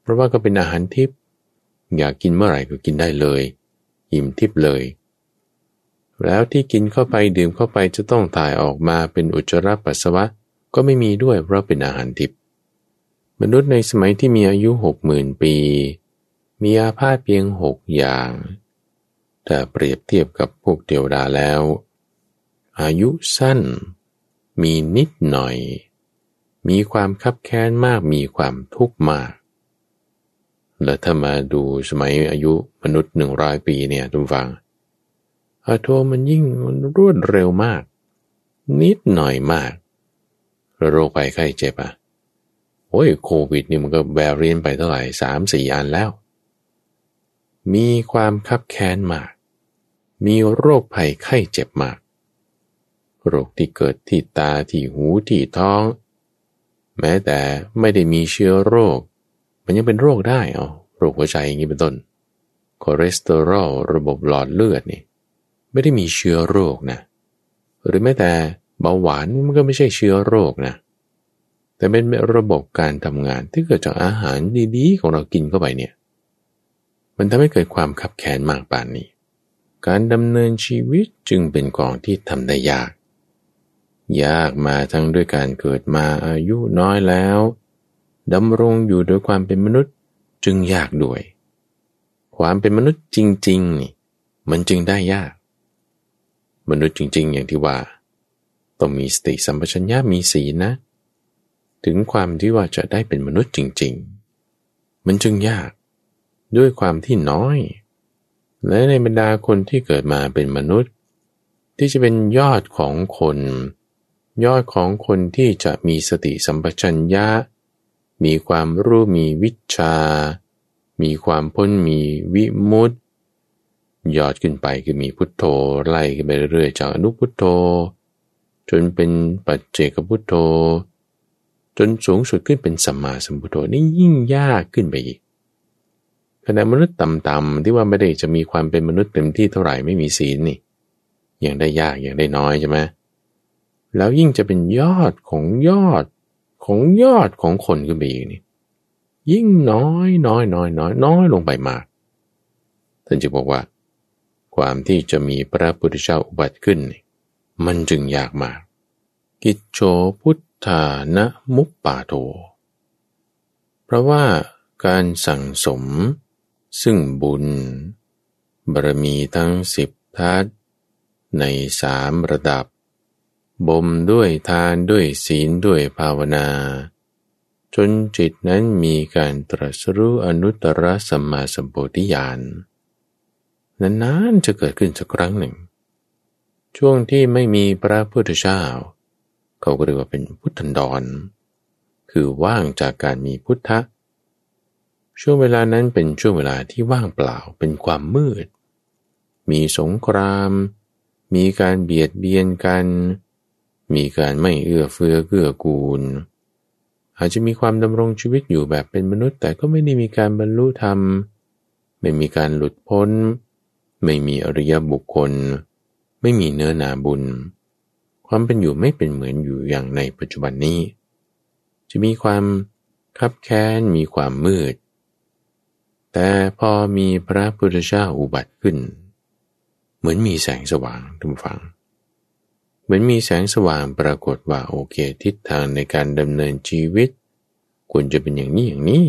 เพราะว่าก็เป็นอาหารทิพย์อยากกินเมื่อไหร่ก็กินได้เลย อิ่มทิพย์เลย แล้วที่กินเข้าไปดื่มเข้าไปจะต้องถ่ายออกมาเป็นอุจจาระปัสสาวะก็ไม่มีด้วยเพราะเป็นอาหารทิพย์มนุษย์ในสมัยที่มีอายุหกหมื่นปี มีอาพาธเพียงหกอย่าง แต่เปรียบเทียบกับพวกเทวดาแล้ว อายุสั้น มีนิดหน่อย มีความคับแค้นมากมีความทุกข์มาก แล้วถ้ามาดูสมัยอายุมนุษย์หนึ่งร้อยปีเนี่ยทุกฟังอาโทมันยิ่งมันรวดเร็วมาก นิดหน่อยมาก โรคภัยไข้เจ็บอะโอ้ยโควิดนี่มันก็แบรเรียนไปเท่าไหร่สามสี่อันแล้ว มีความคับแค้นมาก มีโรคภัยไข้เจ็บมาก โรคที่เกิดที่ตาที่หูที่ท้อง แม้แต่ไม่ได้มีเชื้อโรค มันยังเป็นโรคได้อ๋อโรคหัวใจอย่างนี้เป็นต้นคอเลสเตอรอลระบบหลอดเลือดนี่ไม่ได้มีเชื้อโรคนะ หรือแม้แต่เบาหวานมันก็ไม่ใช่เชื้อโรคนะ แต่เป็นระบบการทำงานที่เกิดจากอาหารดีๆ ของเรากินเข้าไปเนี่ย มันทำให้เกิดความขับแค้นมากป่านนี้ การดำเนินชีวิตจึงเป็นของที่ทำได้ยาก ยากมาทั้งด้วยการเกิดมาอายุน้อยแล้วดำรงอยู่โดยความเป็นมนุษย์จึงยากด้วย ความเป็นมนุษย์จริงๆนี่มันจึงได้ยาก มนุษย์จริง ๆ อย่างที่ว่า ต้องมีสติสัมปชัญญะมีสีนะ ถึงความที่ว่าจะได้เป็นมนุษย์จริง ๆ มันจึงยาก ด้วยความที่น้อย และในบรรดาคนที่เกิดมาเป็นมนุษย์ ที่จะเป็นยอดของคน ยอดของคนที่จะมีสติสัมปชัญญะ มีความรู้มีวิชา มีความพ้นมีวิมุตติยอดขึ้นไปคือมีพุทโธไล่ขึ้นไปเรื่อยๆจากอนุพุทโธ จนเป็นปัจเจกพุทโธ จนสูงสุดขึ้นเป็นสัมมาสัมพุทโธนี่ยิ่งยากขึ้นไปอีกขณะมนุษย์ต่ำๆที่ว่าไม่ได้จะมีความเป็นมนุษย์เต็มที่เท่าไหร่ไม่มีศีลนี่ยังได้ยากยังได้น้อยใช่ไหม แล้วยิ่งจะเป็นยอดของยอดของยอดของคนขึ้นไปอีกนี่ยิ่งน้อยน้อยน้อยน้อยน้อยลงไปมากท่านจะบอกว่า ความที่จะมีพระพุทธเจ้าอุบัติขึ้น มันจึงยากมาก กิจโฉพุทธานะมุปปาโท เพราะว่าการสั่งสม ซึ่งบุญบารมีทั้งสิบทัศในสามระดับ บ่มด้วยทานด้วยศีลด้วยภาวนา จนจิตนั้นมีการตรัสรู้อนุตตรสัมมาสัมปธิญาณนานๆจะเกิดขึ้นสักครั้งหนึ่ง ช่วงที่ไม่มีพระพุทธเจ้า เขาก็เรียกว่าเป็นพุทธันดร คือว่างจากการมีพุทธะ ช่วงเวลานั้นเป็นช่วงเวลาที่ว่างเปล่าเป็นความมืด มีสงคราม มีการเบียดเบียนกัน มีการไม่เอื้อเฟื้อเกื้อกูล อาจจะมีความดำรงชีวิตอยู่แบบเป็นมนุษย์ แต่ก็ไม่ได้มีการบรรลุธรรม ไม่มีการหลุดพ้น ไม่มีอริยบุคคล ไม่มีเนื้อนาบุญ ความเป็นอยู่ไม่เป็นเหมือนอยู่อย่างในปัจจุบันนี้ จะมีความคับแค้นมีความมืด แต่พอมีพระพุทธเจ้าอุบัติขึ้น เหมือนมีแสงสว่างทุกฝัง เหมือนมีแสงสว่างปรากฏว่าโอเคทิศทางในการดำเนินชีวิต ควรจะเป็นอย่างนี้อย่างนี้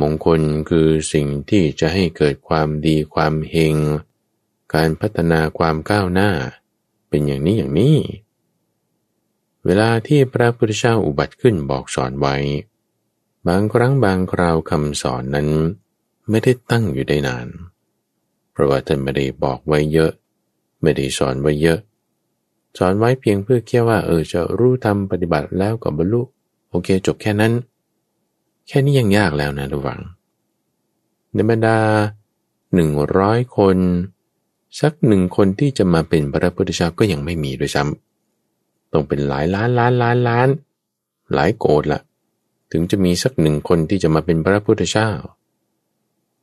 มงคลคือสิ่งที่จะให้เกิดความดีความเฮง การพัฒนาความก้าวหน้า เป็นอย่างนี้อย่างนี้ เวลาที่พระพุทธเจ้าอุบัติขึ้นบอกสอนไว้ บางครั้งบางคราวคำสอนนั้น ไม่ได้ตั้งอยู่ได้นาน เพราะว่าท่านไม่ได้บอกไว้เยอะ ไม่ได้สอนไว้เยอะ สอนไว้เพียงเพื่อแค่ว่าเออจะรู้ทำปฏิบัติแล้วกับบรรลุโอเค จบแค่นั้น แค่นี้ยังยากแล้วนะทุกฝังในบรรดาหนึ่งร้อยคน สักหนึ่งคนที่จะมาเป็นพระพุทธเจ้าก็ยังไม่มีด้วยซ้ำต้องเป็นหลายล้านล้านล้านล้าน หลายโกดละถึงจะมีสักหนึ่งคนที่จะมาเป็นพระพุทธเจ้า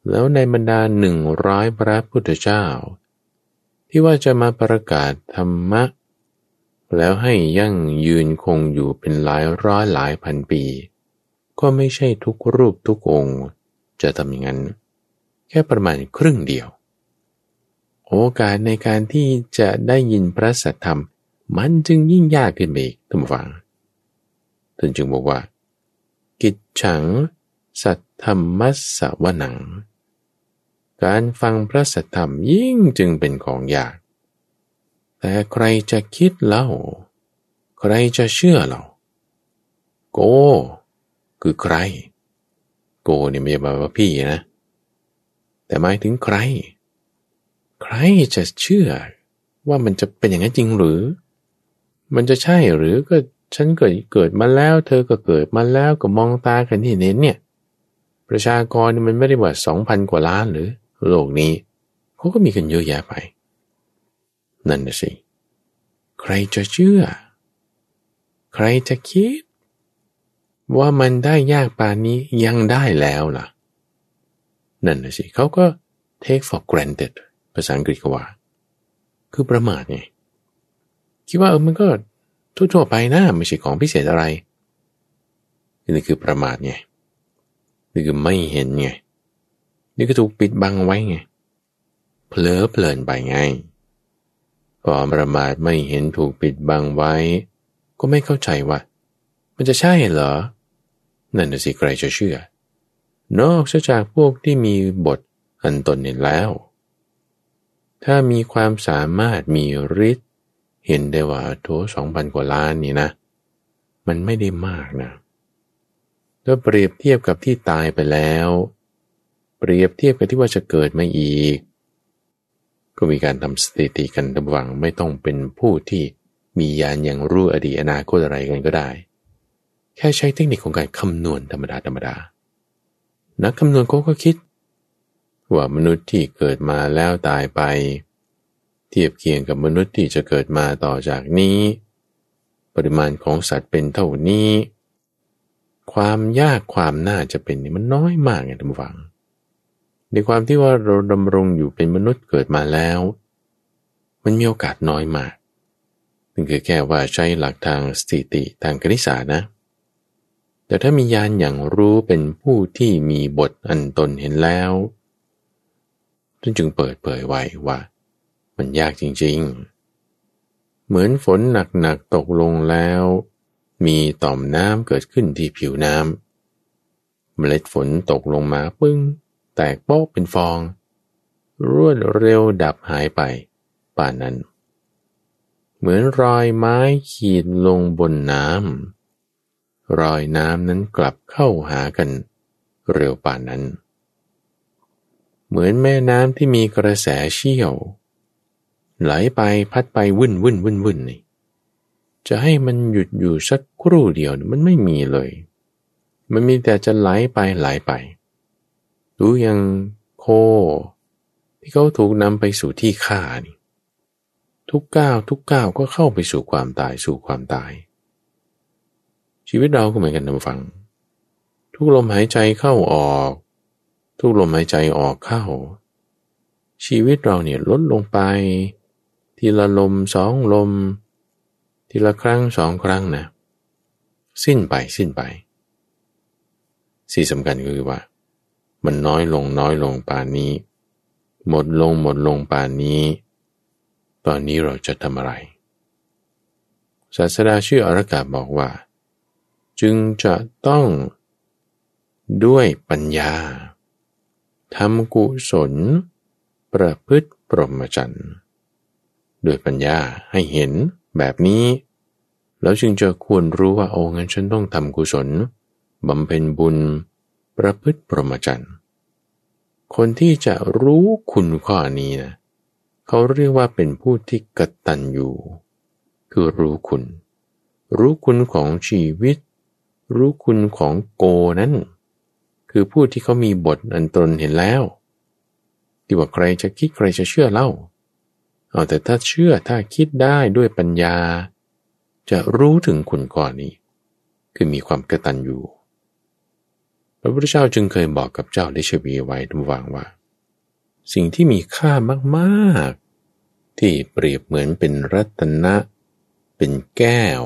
แล้วในบรรดาหนึ่งร้อยพระพุทธเจ้า ที่ว่าจะมาประกาศธรรมะ แล้วให้ยั่งยืนคงอยู่เป็นหลายร้อยหลายพันปี ก็ไม่ใช่ทุกรูปทุกองค์ จะทำอย่างนั้น แค่ประมาณครึ่งเดียว โอกาสในการที่จะได้ยินพระสัทธรรม มันจึงยิ่งยากขึ้นไปอีกท่านฟังท่านจึงบอกว่า กิจฉัง สัทธรรมัสสวนัง การฟังพระสัทธรรมยิ่งจึงเป็นของยาก แต่ใครจะคิดเล่า ใครจะเชื่อเรา โก คือใคร โกเนี่ยไม่ใช่แบบว่าพี่นะ แต่หมายถึงใคร ใครจะเชื่อว่ามันจะเป็นอย่างนั้นจริงหรือ มันจะใช่หรือก็ฉันเกิดเกิดมาแล้ว เธอก็เกิดมาแล้วก็มองตากันที่เน้นเนี่ย ประชากรมันไม่ได้ว่าสองพันกว่าล้านหรือ โลกนี้เขาก็มีกันเยอะแยะไป นั่นนะสิ ใครจะเชื่อ ใครจะคิด ว่ามันได้ยากป่านนี้ยังได้แล้วล่ะ นั่นนะสิเขาก็ take for granted ภาษาอังกฤษก็ว่า คือประมาทไงคิดว่าเออมันก็ทั่วๆไปนะไม่ใช่ของพิเศษอะไร นี่คือประมาทไงนี่คือไม่เห็นไง นี่ก็ถูกปิดบังไว้ไง เพลอเพลินไปไง พอประมาทไม่เห็นถูกปิดบังไว้ ก็ไม่เข้าใจว่า มันจะใช่เหรอ นั่นสิใครจะเชื่อ นอกจากพวกที่มีบทอันตนเห็นแล้ว ถ้ามีความสามารถมีฤทธิ์เห็นได้ว่าโถสองพันกว่าล้านนี่นะ มันไม่ได้มากนะถ้าเปรียบเทียบกับที่ตายไปแล้ว เปรียบเทียบกับที่ว่าจะเกิดมาอีก ก็มีการทำสถิติกันระหว่างไม่ต้องเป็นผู้ที่มียานอย่างรู้อดีตอนาคตอะไรกันก็ได้ แค่ใช้เทคนิคของการคำนวณธรรมดาธรรมดา นักคำนวณเขาก็คิด ว่ามนุษย์ที่เกิดมาแล้วตายไป เทียบเคียงกับมนุษย์ที่จะเกิดมาต่อจากนี้ ปริมาณของสัตว์เป็นเท่านี้ ความยากความน่าจะเป็นนี่มันน้อยมากไงท่านผู้ฟัง ในความที่ว่าเราดำรงอยู่เป็นมนุษย์เกิดมาแล้ว มันมีโอกาสน้อยมากนั่นคือแค่ว่าใช้หลักทางสถิติทางคณิตศาสตร์นะ แต่ถ้ามียานอย่างรู้เป็นผู้ที่มีบทอันตนเห็นแล้วท่านจึงเปิดเผยไว้ว่า มันยากจริง ๆ เหมือนฝนหนักๆตกลงแล้ว มีต่อมน้ำเกิดขึ้นที่ผิวน้ำเมล็ดฝนตกลงมาปึ้ง แตกโป๊กเป็นฟอง รวดเร็วดับหายไป ป่านนั้น เหมือนรอยไม้ขีดลงบนน้ำรอยน้ำนั้นกลับเข้าหากัน เร็วป่านนั้น เหมือนแม่น้ำที่มีกระแสเชี่ยว ไหลไปพัดไปวุ่นวุ่นวุ่นวุ่นนี่จะให้มันหยุดอยู่สักครู่เดียวมันไม่มีเลย มันมีแต่จะไหลไปไหลไปดู อย่างโค ที่เขาถูกนำไปสู่ที่ฆ่านี่ ทุกก้าวทุกก้าวก็เข้าไปสู่ความตายสู่ความตาย ชีวิตเราก็เหมือนกันนะฟัง ทุกลมหายใจเข้าออก ทุกลมหายใจออกเข้า ชีวิตเราเนี่ยลดลงไป ทีละลมสองลม ทีละครั้งสองครั้งนะ สิ้นไปสิ้นไปสิ่งสำคัญคือว่า มันน้อยลงน้อยลงป่านนี้ หมดลงหมดลงป่านนี้ ตอนนี้เราจะทำอะไร ศาสดาชื่ออรกาบอกว่า จึงจะต้องด้วยปัญญาทำกุศล ประพฤติปรมจันทร์ด้วยปัญญาให้เห็นแบบนี้ แล้วจึงจะควรรู้ว่าโอ้งั้นฉันต้องทำกุศลบำเพ็ญบุญ ประพฤติปรมจันทร์คนที่จะรู้คุณข้อนี้นะเขาเรียกว่าเป็นผู้ที่กตัญญูคือรู้คุณ รู้คุณของชีวิต รู้คุณของโกนั้น คือผู้ที่เขามีบทอันตนเห็นแล้ว ที่ว่าใครจะคิดใครจะเชื่อเล่าเอาแต่ถ้าเชื่อถ้าคิดได้ด้วยปัญญา จะรู้ถึงคุณก่อนนี้ คือมีความกระตันอยู่ พระพุทธเจ้าจึงเคยบอกกับเจ้าลิชวีไว้ทุกวังว่า สิ่งที่มีค่ามากๆ ที่เปรียบเหมือนเป็นรัตนะ เป็นแก้ว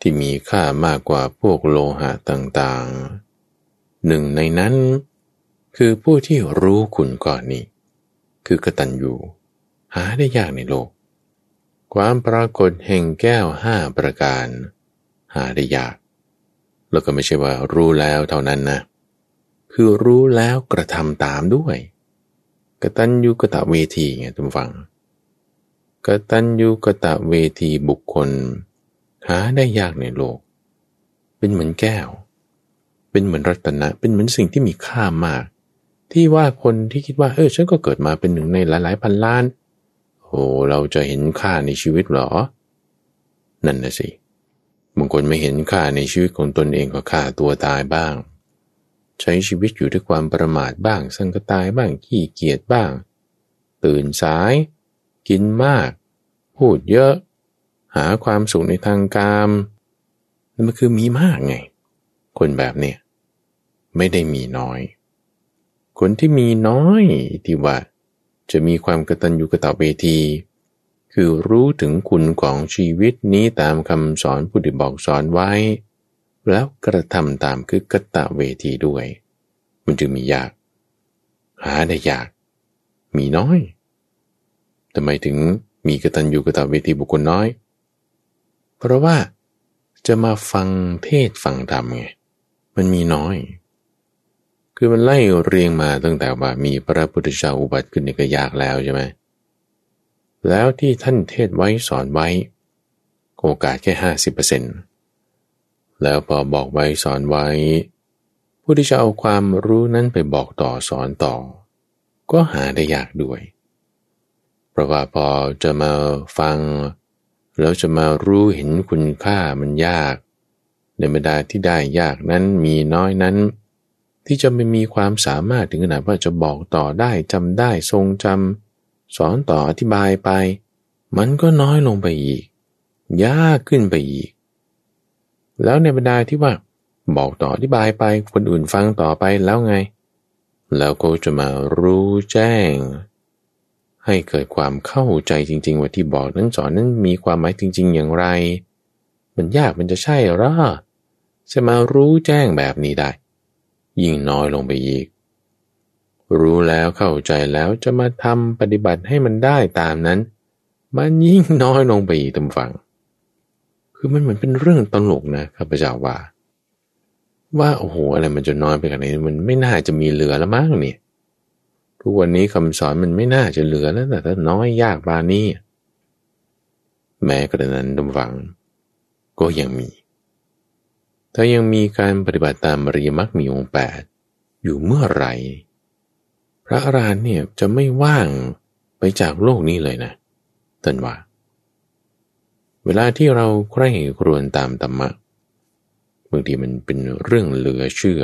ที่มีค่ามากกว่าพวกโลหะต่างๆ หนึ่งในนั้นคือผู้ที่รู้คุณก่อนนี้คือกตัญญูหาได้ยากในโลก ความปรากฏแห่งแก้วห้าประการ หาได้ยาก แล้วก็ไม่ใช่ว่ารู้แล้วเท่านั้นนะ คือรู้แล้วกระทำตามด้วย กตัญญูกตะเวทีไงทุกฝัง กตัญญูกตะเวทีบุคคล หาได้ยากในโลก เป็นเหมือนแก้ว เป็นเหมือนรัตนะ เป็นเหมือนสิ่งที่มีค่ามาก ที่ว่าคนที่คิดว่า เออฉันก็เกิดมาเป็นหนึ่งในหลาย ๆ พันล้าน โอ้เราจะเห็นค่าในชีวิตหรอ นั่นนะสิ บางคนไม่เห็นค่าในชีวิตของตนเองก็ฆ่าตัวตายบ้าง ใช้ชีวิตอยู่ด้วยความประมาทบ้าง สังกตายบ้างขี้เกียจบ้าง ตื่นสาย กินมาก พูดเยอะ หาความสุขในทางกามนั่นมันคือมีมากไง คนแบบเนี้ยไม่ได้มีน้อย คนที่มีน้อยที่ว่าจะมีความกระตัญญูกระตเวที คือรู้ถึงคุณของชีวิตนี้ตามคำสอนผู้ดีบอกสอนไว้ แล้วกระทำตามคือกตะเวทีด้วย มันจึงมียาก หาได้ยาก มีน้อยทำไมถึงมีกตัญญูกตเวทีบุคคลน้อย เพราะว่าจะมาฟังเทศฟังธรรมไงมันมีน้อย คือมันไล่เรียงมาตั้งแต่ว่ามีพระพุทธเจ้าอุบัติขึ้นในก็ยากแล้วใช่ไหม แล้วที่ท่านเทศไว้สอนไว้ โอกาสแค่ห้าสิบเปอร์เซ็นต์แล้วพอบอกไว้สอนไว้ ผู้ที่จะเอาความรู้นั้นไปบอกต่อสอนต่อ ก็หาได้ยากด้วย เพราะว่าพอจะมาฟัง แล้วจะมารู้เห็นคุณค่ามันยาก ในบรรดาที่ได้ยากนั้นมีน้อยนั้น ที่จะไม่มีความสามารถถึงขนาดว่าจะบอกต่อได้จำได้ทรงจำ สอนต่ออธิบายไป มันก็น้อยลงไปอีก ยากขึ้นไปอีก แล้วในบรรดาที่ว่า บอกต่ออธิบายไปคนอื่นฟังต่อไปแล้วไง แล้วก็จะมารู้แจ้ง ให้เกิดความเข้าใจจริง ๆ ว่าที่บอกนั้นสอนนั้นมีความหมายจริง ๆ อย่างไร มันยากมันจะใช่หรอจะมารู้แจ้งแบบนี้ได้ ยิ่งน้อยลงไปอีก รู้แล้วเข้าใจแล้วจะมาทำปฏิบัติให้มันได้ตามนั้น มันยิ่งน้อยลงไปอีกตำฝัง คือมันเหมือนเป็นเรื่องตลกนะข้าพเจ้าว่า ว่าโอ้โหอะไรมันจะน้อยไปกันไหนมันไม่น่าจะมีเหลือแล้วมั้งเนี่ยทุกวันนี้คำสอนมันไม่น่าจะเหลือแล้วแต่ถ้าน้อยยากบานี้แม้กระนั้นดำฝัง ก็ยังมี ถ้ายังมีการปฏิบัติตามมริยมักมีองค์แปดอยู่เมื่อไหร่ ระอรหันต์เนี่ยจะไม่ว่างไปจากโลกนี้เลยนะท่านว่า เวลาที่เราใคร่ครวญตามธรรมะบางทีมันเป็นเรื่องเหลือเชื่อ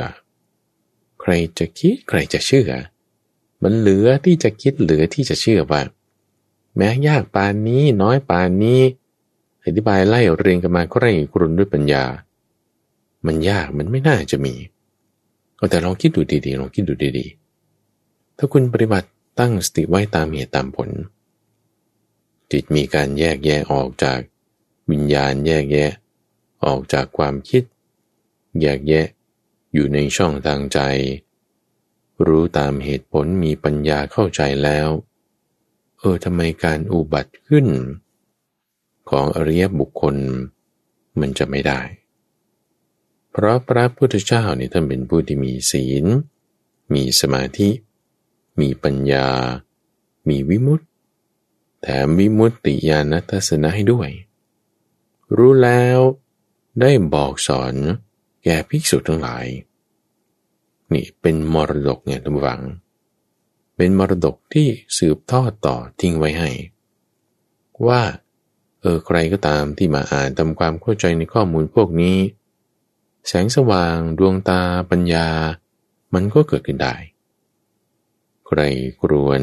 ใครจะคิดใครจะเชื่อ มันเหลือที่จะคิดเหลือที่จะเชื่อว่า แม้ยากปานนี้น้อยปานนี้อธิบายไล่เรียงกันมาใคร่ครวญด้วยปัญญา มันยากมันไม่น่าจะมี ก็แต่ลองคิดดูดีๆลองคิดดูดีๆ ถ้าคุณปฏิบัติตั้งสติไว้ตามเหตุตามผล จิตมีการแยกแยะออกจากวิญญาณแยกแยะ ออกจากความคิด แยกแยะ อยู่ในช่องทางใจ รู้ตามเหตุผลมีปัญญาเข้าใจแล้ว เออทำไมการอุบัติขึ้น ของอริยบุคคล มันจะไม่ได้ เพราะพระพุทธเจ้าเนี่ยท่านเป็นผู้ที่มีศีล มีสมาธิ มีปัญญา มีวิมุตติ แถมวิมุตติญาณทัศนะให้ด้วย รู้แล้วได้บอกสอนแก่ภิกษุทั้งหลาย นี่เป็นมรดกเนี่ยทุกฝัง เป็นมรดกที่สืบทอดต่อทิ้งไว้ให้ ว่าเออใครก็ตามที่มาอ่านทำความเข้าใจในข้อมูลพวกนี้ แสงสว่าง ดวงตาปัญญา มันก็เกิดขึ้นได้ ใครกรวน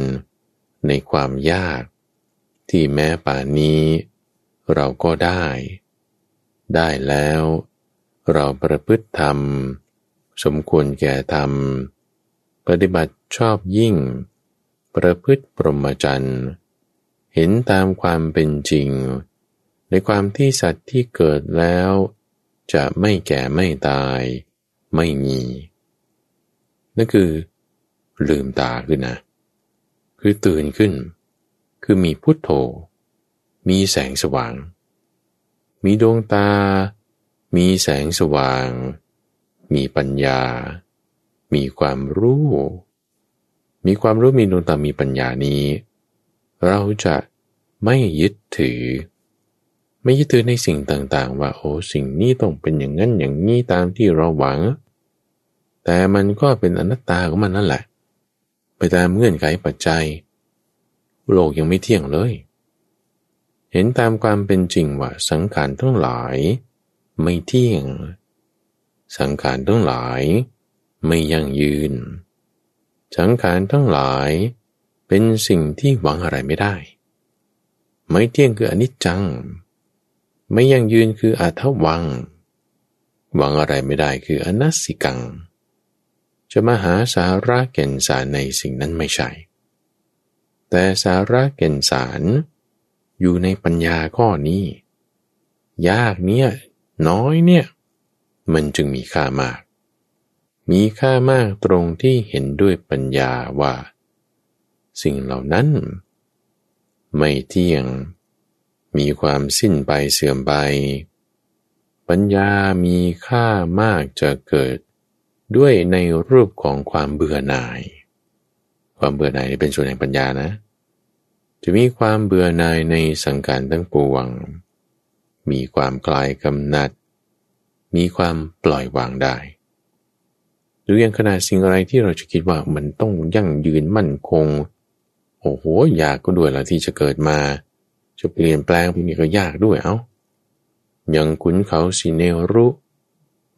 ในความยาก ที่แม้ป่านนี้ เราก็ได้ ได้แล้ว เราประพฤติธรรม สมควรแก่ธรรม ปฏิบัติชอบยิ่ง ประพฤติปรมจันทร์เห็นตามความเป็นจริง ในความที่สัตว์ที่เกิดแล้ว จะไม่แก่ไม่ตาย ไม่มีนั่นคือ ลืมตาขึ้นนะ คือตื่นขึ้น คือมีพุทโธ มีแสงสว่าง มีดวงตา มีแสงสว่าง มีปัญญา มีความรู้ มีความรู้มีดวงตา มีปัญญานี้ เราจะไม่ยึดถือ ไม่ยึดถือในสิ่งต่างๆ ว่าโอ้สิ่งนี้ต้องเป็นอย่างนั้นอย่างนี้ตามที่เราหวัง แต่มันก็เป็นอนัตตาของมันนั่นแหละ ไปตามเงื่อนไขปัจจัย โลกยังไม่เที่ยงเลย เห็นตามความเป็นจริงว่าสังขารทั้งหลายไม่เที่ยง สังขารทั้งหลายไม่ยั่งยืน สังขารทั้งหลายเป็นสิ่งที่หวังอะไรไม่ได้ ไม่เที่ยงคืออนิจจัง ไม่ยั่งยืนคืออาทวัง หวังอะไรไม่ได้คืออนัสสิกัง จะมาหาสาระแก่นสารในสิ่งนั้นไม่ใช่ แต่สาระแก่นสาร อยู่ในปัญญาข้อนี้ ยากเนี่ยน้อยเนี่ย มันจึงมีค่ามาก มีค่ามากตรงที่เห็นด้วยปัญญาว่า สิ่งเหล่านั้น ไม่เที่ยง มีความสิ้นไปเสื่อมไป ปัญญามีค่ามากจะเกิด ด้วยในรูปของความเบื่อหน่าย ความเบื่อหน่ายเป็นส่วนแห่งปัญญานะ จะมีความเบื่อหน่ายในสังการทั้งปวง มีความคลายกำหนัด มีความปล่อยวางได้หรืออย่างขนาดสิ่งอะไรที่เราจะคิดว่ามันต้องยั่งยืนมั่นคง โอ้โหอยากก็ด้วยละที่จะเกิดมา จะเปลี่ยนแปลงพวกนี้ก็ยากด้วยเอา้าอย่างขุนเขาสีเนรุ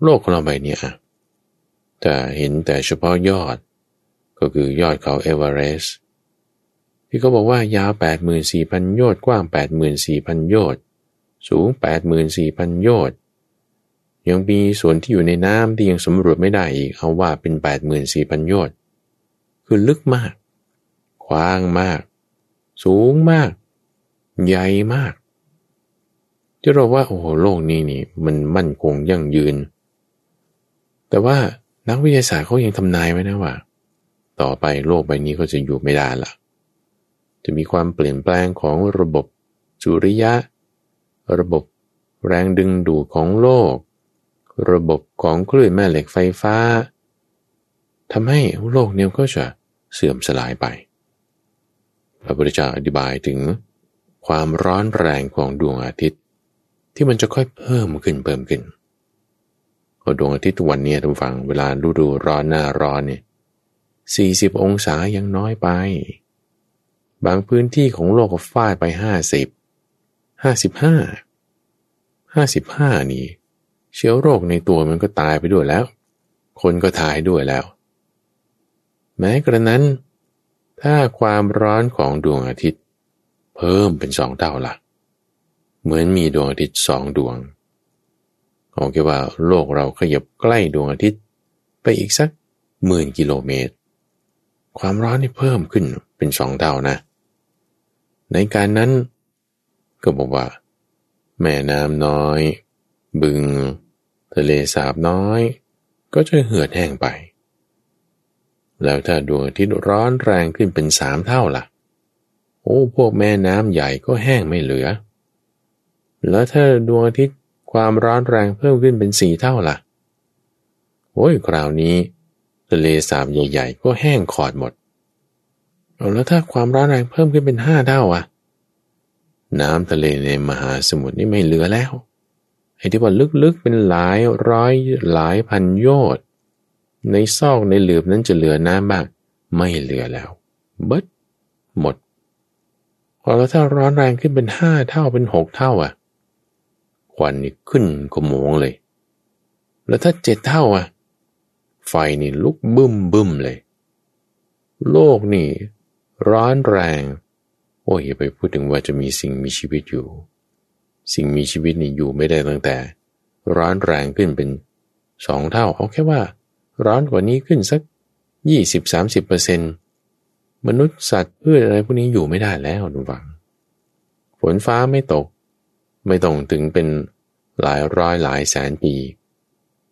โลกของเราใบนี้อะ แต่เห็นแต่เฉพาะยอด ก็คือยอดเขาเอเวอเรสต์ที่เขาบอกว่ายาว 84,000 โยชน์กว้าง 84,000 โยชน์สูง 84,000 โยชน์ยังมีส่วนที่อยู่ในน้ำที่ยังสำรวจไม่ได้อีกเอาว่าเป็น 84,000 โยชน์คือลึกมากกว้างมาก สูงมาก ใหญ่มากที่เราว่าโอ้โหโลกนี้นี่มันมั่นคงยั่งยืน แต่ว่า นักวิทยาศาสตร์เขายังทำนายไว้นะว่า ต่อไปโลกใบนี้ก็จะอยู่ไม่ได้ละจะมีความเปลี่ยนแปลงของระบบสุริยะ ระบบแรงดึงดูดของโลก ระบบของคลื่นแม่เหล็กไฟฟ้าทำให้โลกนี้ก็จะเสื่อมสลายไป พระพุทธเจ้าอธิบายถึงความร้อนแรงของดวงอาทิตย์ ที่มันจะค่อยเพิ่มขึ้นเพิ่มขึ้นพ ดวงอาทิตย์ทุกวันนี้ทุกฝั่งเวลาฤดูร้อนหน้าร้อนเนี่ยสี่สิบองศายังน้อยไป บางพื้นที่ของโลกก็ฟาดไปห้าสิบห้าสิบห้าห้าสิบห้านี่ เชื้อโรคในตัวมันก็ตายไปด้วยแล้ว คนก็ตายด้วยแล้ว แม้กระนั้น ถ้าความร้อนของดวงอาทิตย์ เพิ่มเป็นสองเท่าละ่ะ เหมือนมีดวงอาทิตย์สองดวง เอาแค่ว่าโลกเราขยับใกล้ดวงอาทิตย์ ไปอีกสักหมื่นกิโลเมตร ความร้อนนี่เพิ่มขึ้นเป็นสองเท่านะ ในการนั้น ก็บอกว่า แม่น้ำน้อย บึง ทะเลสาบน้อย ก็จะเหือดแห้งไป แล้วถ้าดวงอาทิตย์ร้อนแรงขึ้นเป็นสามเท่าละ่ะ โอ้ พวกแม่น้ำใหญ่ก็แห้งไม่เหลือ แล้วถ้าดวงอาทิตย์ ความร้อนแรงเพิ่มขึ้นเป็นสี่เท่าละ่ะโอ้ยคราวนี้ทะเลสาบใหญ่ ๆ ก็แห้งขอดหมดเอาแล้วถ้าความร้อนแรงเพิ่มขึ้นเป็นห้าเท่าอะ น้ำทะเลในมหาสมุทรนี่ไม่เหลือแล้วไอ้ที่ว่าลึกๆเป็นหลายร้อยหลายพันโยชน์ในซอกในหลืบนั้นจะเหลือน้ำบ้างไม่เหลือแล้ว เบิดหมดพอแล้วถ้าร้อนแรงขึ้นเป็นห้าเท่าเป็นหกเท่าอะ ควันนี่ขึ้นกระโมงเลย แล้วถ้าเจ็ดเท่าอะไฟนี่ลุกบึ้มบึ้มเลย โลกนี่ ร้อนแรง โอ้ยอย่าไปพูดถึงว่าจะมีสิ่งมีชีวิตอยู่ สิ่งมีชีวิตนี่อยู่ไม่ได้ตั้งแต่ ร้อนแรงขึ้นเป็นสองเท่า เอาแค่ว่า ร้อนกว่านี้ขึ้นสักยี่สิบสามสิบเปอร์เซ็นมนุษย์สัตว์พืชอะไรพวกนี้อยู่ไม่ได้แล้วดูฟัง ฝนฟ้าไม่ตก ไม่ต้องถึงเป็นหลายร้อยหลายแสนปี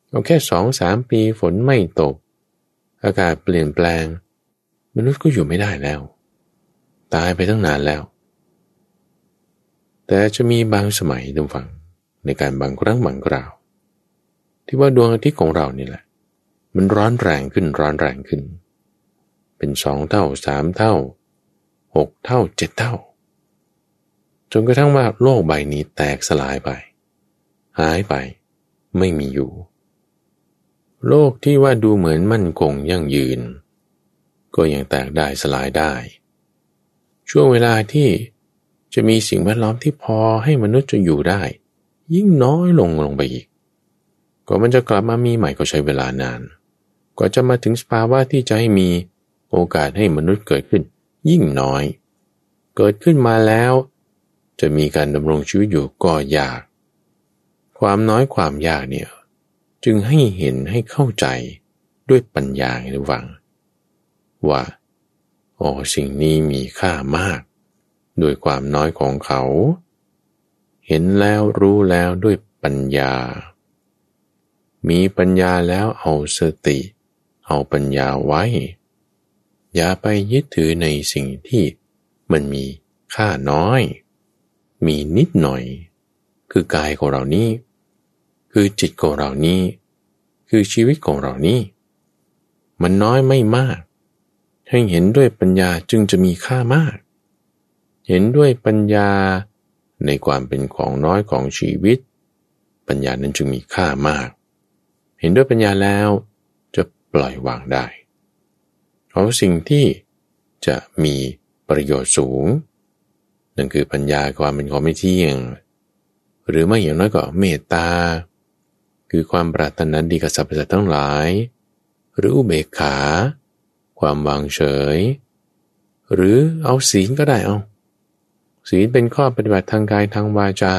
เอาแค่สองสามปีฝนไม่ตก อากาศเปลี่ยนแปลง มนุษย์ก็อยู่ไม่ได้แล้ว ตายไปตั้งนานแล้ว แต่จะมีบางสมัยดูฟัง ในการบางครั้งบางคราว ที่ว่าดวงอาทิตย์ของเรานี่แหละ มันร้อนแรงขึ้นร้อนแรงขึ้น เป็นสองเท่าสามเท่าหกเท่าเจ็ดเท่า จนกระทั่งว่าโลกใบนี้แตกสลายไป หายไป ไม่มีอยู่ โลกที่ว่าดูเหมือนมั่นคงยั่งยืน ก็ยังแตกได้สลายได้ ช่วงเวลาที่จะมีสิ่งแวดล้อมที่พอให้มนุษย์จะอยู่ได้ ยิ่งน้อยลงลงไปอีกก็มันจะกลับมามีใหม่ก็ใช้เวลานาน กว่าจะมาถึงสภาวะที่จะให้มีโอกาสให้มนุษย์เกิดขึ้น ยิ่งน้อย เกิดขึ้นมาแล้ว จะมีการดำรงชีวิตอยู่ก็ยาก ความน้อยความยากเนี่ย จึงให้เห็นให้เข้าใจด้วยปัญญาในวัง ว่าโอ้สิ่งนี้มีค่ามาก ด้วยความน้อยของเขา เห็นแล้วรู้แล้วด้วยปัญญา มีปัญญาแล้วเอาสติ เอาปัญญาไว้ อย่าไปยึดถือในสิ่งที่มันมีค่าน้อย มีนิดหน่อย คือกายของเรานี้ คือจิตของเรานี้ คือชีวิตของเรานี้ มันน้อยไม่มาก ให้เห็นด้วยปัญญาจึงจะมีค่ามาก เห็นด้วยปัญญาในความเป็นของน้อยของชีวิต ปัญญานั้นจึงมีค่ามาก เห็นด้วยปัญญาแล้วจะปล่อยวางได้ เพราะสิ่งที่จะมีประโยชน์สูง นั่นคือปัญญาความเป็นของไม่เที่ยง หรือไม่อย่างน้อยก็เมตตา คือความปรารถนาดีกับสรรพสัตว์ทั้งหลาย หรืออุเบกขา ความวางเฉย หรือเอาศีลก็ได้เอา ศีลเป็นข้อปฏิบัติทางกายทางวาจา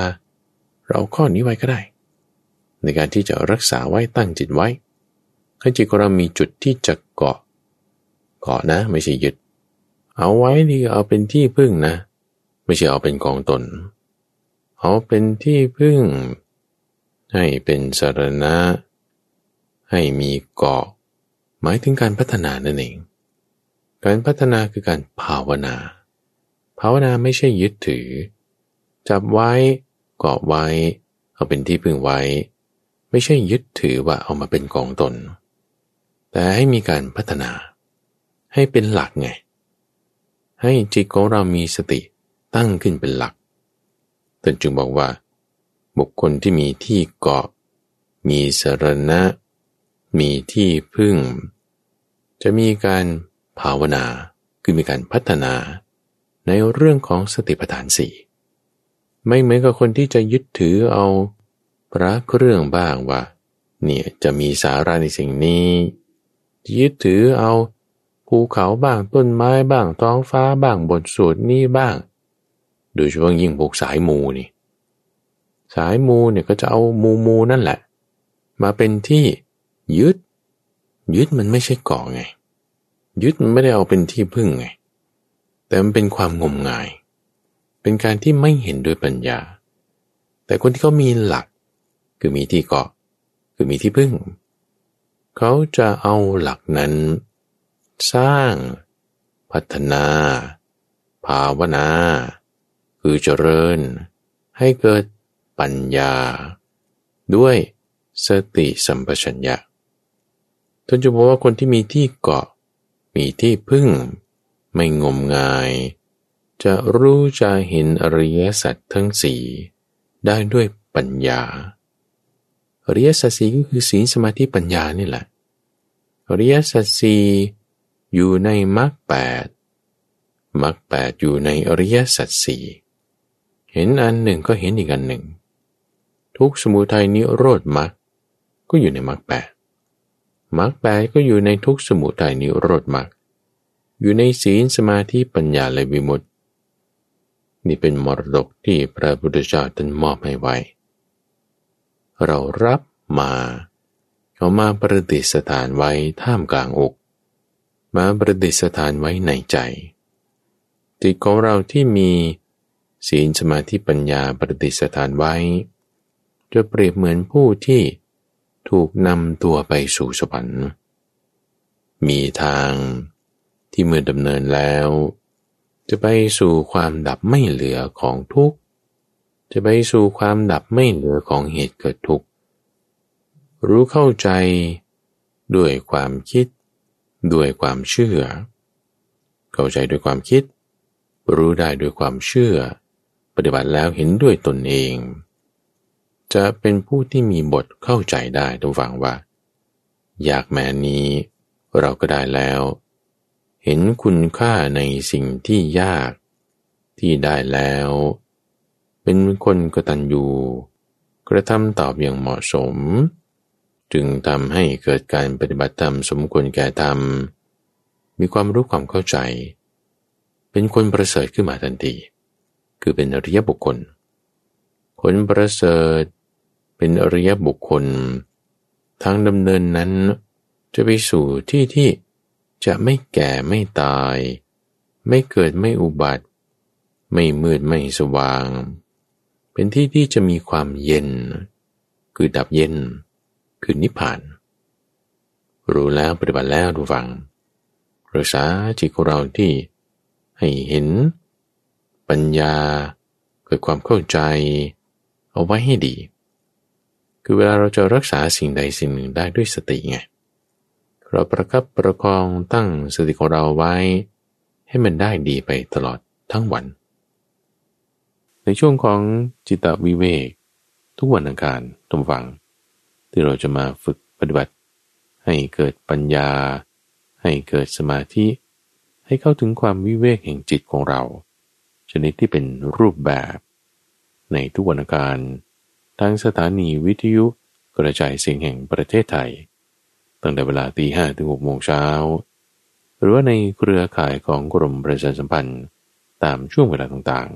เราข้อนี้ไว้ก็ได้ ในการที่จะรักษาไว้ตั้งจิตไว้ให้จิตของเรามีจุดที่จะเกาะ เกาะนะ ไม่ใช่ยึด เอาไว้ดีเอาเป็นที่พึ่งนะ ไม่ใช่เอาเป็นกองตน เอาเป็นที่พึ่ง ให้เป็นสารณะ ให้มีเกาะ หมายถึงการพัฒนานั่นเอง การพัฒนาคือการภาวนา ภาวนาไม่ใช่ยึดถือ จับไว้เกาะไว้ เอาเป็นที่พึ่งไว้ ไม่ใช่ยึดถือว่าเอามาเป็นกองตน แต่ให้มีการพัฒนา ให้เป็นหลักไง ให้จิตของเรามีสติ ตั้งขึ้นเป็นหลักท่านจึงบอกว่า บุคคลที่มีที่เกาะ มีสรณะ มีที่พึ่ง จะมีการภาวนาคือมีการพัฒนา ในเรื่องของสติปัฏฐานสี่ไม่เหมือนกับคนที่จะยึดถือเอาพระเครื่องบ้างว่า เนี่ยจะมีสาระในสิ่งนี้ยึดถือเอาภูเขาบ้างต้นไม้บ้างท้องฟ้าบ้างบทสวดนี้บ้าง โดยเฉพาะยิ่งพวกสายมูนี่สายมูเนี่ยก็จะเอามูมูนั่นแหละ มาเป็นที่ยึด ยึดมันไม่ใช่เก่อไง ยึดมันไม่ได้เอาเป็นที่พึ่งไง แต่มันเป็นความงมงาย เป็นการที่ไม่เห็นด้วยปัญญา แต่คนที่เขามีหลัก คือมีที่เกาะ คือมีที่พึ่ง เขาจะเอาหลักนั้น สร้าง พัฒนา ภาวนา คือเจริญ ให้เกิดปัญญา ด้วยสติสัมปชัญญะท่านจะบอกว่าคนที่มีที่เกาะ มีที่พึ่ง ไม่งมงาย จะรู้จะเห็นอริยสัจทั้งสี่ได้ด้วยปัญญาอริยสัจสี่ก็คือศีลสมาธิปัญญานี่แหละอริยสัจสี่อยู่ในมรรคแปดมรรคแปดอยู่ในอริยสัจสี่ เห็นอันหนึ่งก็เห็นอีกอันหนึ่ง ทุกสมุทัยนิโรธมรรคก็อยู่ในมรรคแปดมรรคแปดก็อยู่ในทุกสมุทัยนิโรธมรรคอยู่ในศีลสมาธิปัญญาและวิมุตติ นี่เป็นมรดกที่พระพุทธเจ้าท่านมอบให้ไว้ เรารับมาเอามาประดิษฐานไว้ท่ามกลางอก มาประดิษฐานไว้ในใจจิตของเราที่มี ศีลสมาธิปัญญาประดิษฐานไว้ จะเปรียบเหมือนผู้ที่ถูกนำตัวไปสู่สวรรค์มีทางที่เมื่อดำเนินแล้ว จะไปสู่ความดับไม่เหลือของทุกข์ จะไปสู่ความดับไม่เหลือของเหตุเกิดทุกข์ รู้เข้าใจด้วยความคิด ด้วยความเชื่อ เข้าใจด้วยความคิด รู้ได้ด้วยความเชื่อ ปฏิบัติแล้วเห็นด้วยตนเอง จะเป็นผู้ที่มีบทเข้าใจได้ทุกฝังว่า อยากแม้นี้ เราก็ได้แล้ว เห็นคุณค่าในสิ่งที่ยาก ที่ได้แล้ว เป็นคนกตัญญูกระทำตอบอย่างเหมาะสม จึงทำให้เกิดการปฏิบัติธรรมสมควรแก่ธรรม มีความรู้ความเข้าใจ เป็นคนประเสริฐขึ้นมาทันที คือเป็นอริยบุคคลคนประเสริฐเป็นอริยบุคคล ทางดำเนินนั้นจะไปสู่ที่ที่จะไม่แก่ไม่ตาย ไม่เกิดไม่อุบัติ ไม่มืดไม่สว่าง เป็นที่ที่จะมีความเย็น คือดับเย็น คือนิพพาน รู้แล้วปฏิบัติแล้วดูฟังรักษาจิตของเราที่ให้เห็น ปัญญา เกิดความเข้าใจ เอาไว้ให้ดี คือเวลาเราจะรักษาสิ่งใดสิ่งหนึ่งได้ด้วยสติไงเราประคับประคองตั้งสติของเราไว้ ให้มันได้ดีไปตลอดทั้งวัน ในช่วงของจิตวิเวก ทุกวันอังคารทุกฝัง ที่เราจะมาฝึกปฏิบัติ ให้เกิดปัญญา ให้เกิดสมาธิ ให้เข้าถึงความวิเวกแห่งจิตของเรา ชนิดที่เป็นรูปแบบ ในทุกวันอังคารทางสถานีวิทยุกระจายเสียงแห่งประเทศไทย ตั้งแต่เวลาตีห้ถึงหกโมงเช้า หรือว่าในเครือข่ายของกรมประชาสัมพันธ์ตามช่วงเวลาต่าง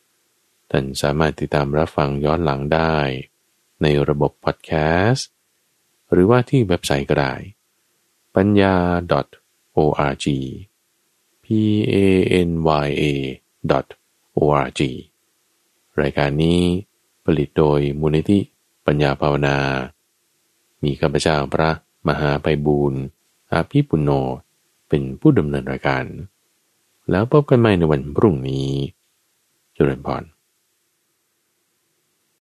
ๆ ท่านสามารถติดตามรับฟังย้อนหลังได้ ในระบบพอดแคสต์ หรือว่าที่เว็บไซต์ก็ได้ปัญญา .org p a n y a .org รายการนี้ผลิตโดยมูลนิธิปัญญาภาวนา มีข้าพเจ้าพระมหาไพบูรณ์อาภิปุโนเป็นผู้ดำเนินรายการ แล้วพบกันใหม่ในวันพรุ่งนี้ จุลพร